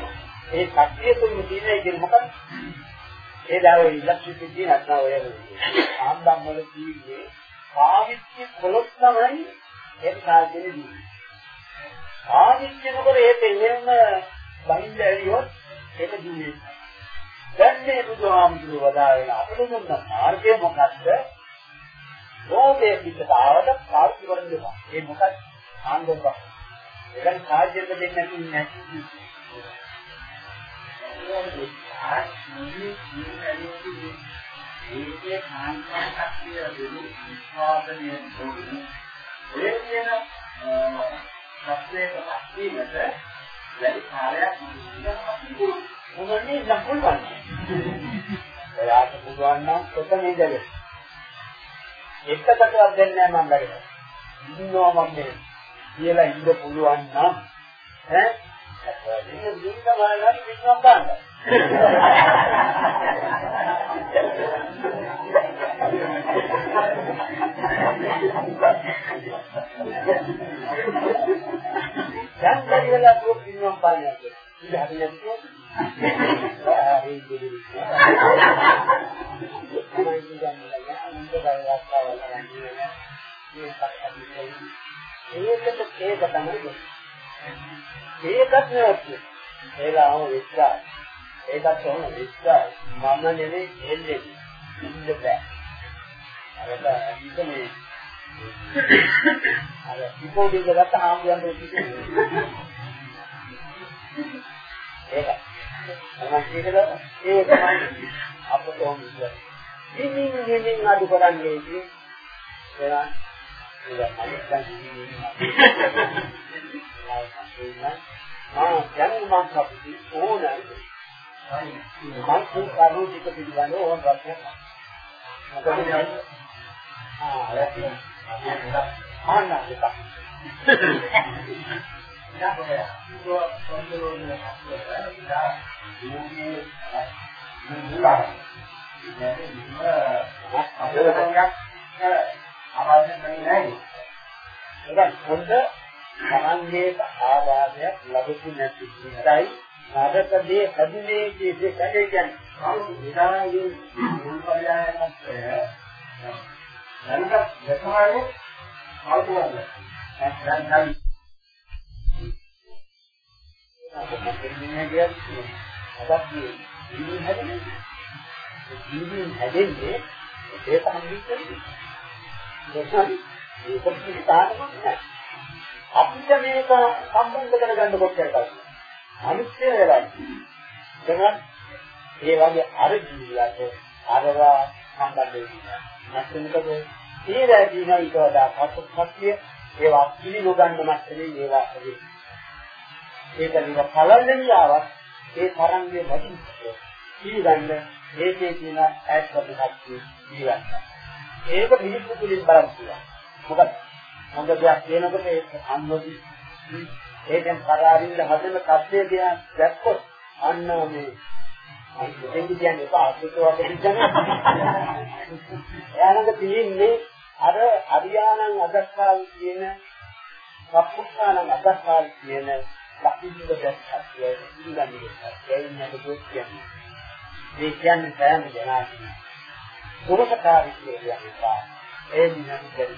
ඒ ශක්තිය තුන තියෙන එක මොකක්ද? ඒ දාවේ ඉලක්කෙ තියෙන අත්නා ඔය ආම්බම් වල කියන්නේ පාවිච්චි කළොත් තමයි ඒක සාධනෙ දී. පාවිච්චි නොකර ඒක එහෙම බහින්ද ඇරියොත් ඒක දුන්නේ. දැන් මේ බුදුහාමුදුරුවෝ වදාගෙන අපිට දුන්න මාර්ගය මොකක්ද? ලෝකයේ පිටට ආවට පාවිච්චි කරන්න දෙපා. ඒ මොකක්ද? ආන්දෝප. ඒකෙන් සාධ්‍යද දෙන්නේ නැති නැති. ඒකේ කාන්තා ශක්තිය දෙනු විස්වාදනය කරන ඒ කියන ශක්තියක ශක්තියට වැඩි කාලයක් මොනනේ නම් පුළුවන්. එයාට පුළුවන් නම් කොතනද දෙන්නේ? එකකටවත් දෙන්නේ නැහැ මම බැරිද? ඉන්නවා මම මේ කියලා ඉන්න පුළුවන් නම් ඈ ඉන්න දින්න බලන්න විශ්වාස ගන්න. දැන් බැරිලා දුක් දිනුම් පානියක්. ඉතින් හරියට කියනවා. හරි දෙවි. තමයි කියන්නේ අන්ත බලවස්තාවල යන්නේ. ඒකට ඒක තමයි. ඒකත් නෙවෙයි. ඒලාම විශ්වාස. ඒකත් ඕන විශ්වාස. මම නෙවෙයි එන්නේ. ඉන්න බෑ. අරක ඉතනේ අර ඉපෝඩින් ගත්ත ආම්බුයන් දෙකේ ඒක තමයි කියනද ඒ තමයි අපට ඕන විශ්වාස. ඉතින් ඉතින් අඩු කරන්නේ ඉතින් එනවා ඒක අනිත් ආ දැන් මම කපුටි ඕනයි. මම කරුණු ටික පිළිබඳව ඕන ප්‍රශ්නයක්. තමන්ගේ ආවාදයක් ලැබෙති නැති නිසායි නරකදී හැදුනේ කියේ කඩේ කියන්නේ. කවුරු විදායේ මුල් පරියායමත් නරක දෙකමාරේ කවුරුද? දැන් දැන් අපිට කියන්නේ හැදෙන්නේ. ජීවින් හැදෙන්නේ ඒක හම්බෙන්නේ. ඒක ඒක පිටානම නෑ. අපිට මේක සම්බන්ධ කරගන්න කොච්චර කල් අනිත්‍ය වෙලා ඉන්නවා. ඒ වගේ අර ජීවිතයට අරවා සම්බන්ධ වෙනවා. නැත්නම් මොකද? ඒ රැදීන ඊට වඩා කප්පක්තිය ඒවා පිළිගන්න මැත්තේ ඒවා හරි. ඒක නික පළල්ලනියාවක් ඒ තරංගයේ වැඩි පිළිගන්න මේකේ තියෙන ඈත් ප්‍රතිශක්තිය පිළිගන්න. ඒක මිනිස්සු තුලින් බලන්න පුළුවන්. මොකද හොඳ දෙයක් කියනකොට ඒක අන්නෝදි ඒකෙන් කරාරින්න හදන කප්පේ දිහා දැක්කොත් අන්න මේ අනිත් දෙන්නේ කියන්නේ පාස්කෝ වගේ කියන්නේ. එයාලඟ තියෙන්නේ අර අරියානං අදස්සාල් කියන සප්පුස්සානං අදස්සාල් කියන ලක්ෂණ දෙකක් තියෙනවා. ඒන්නේ නේද කියන්නේ. මේ කියන්නේ සෑම දෙනාටම දුරකතාවී කියන්නේ ඒ නිනම් දෙන්න.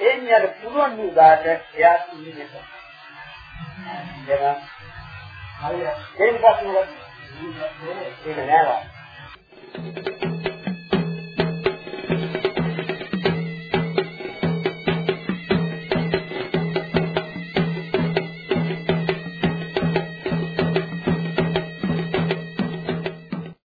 ඒ නියර පුරුවන් උදාට එයා ඉන්නේ නේද? එනවා. හරියට. ඒ නිසා ඒක නෑවා.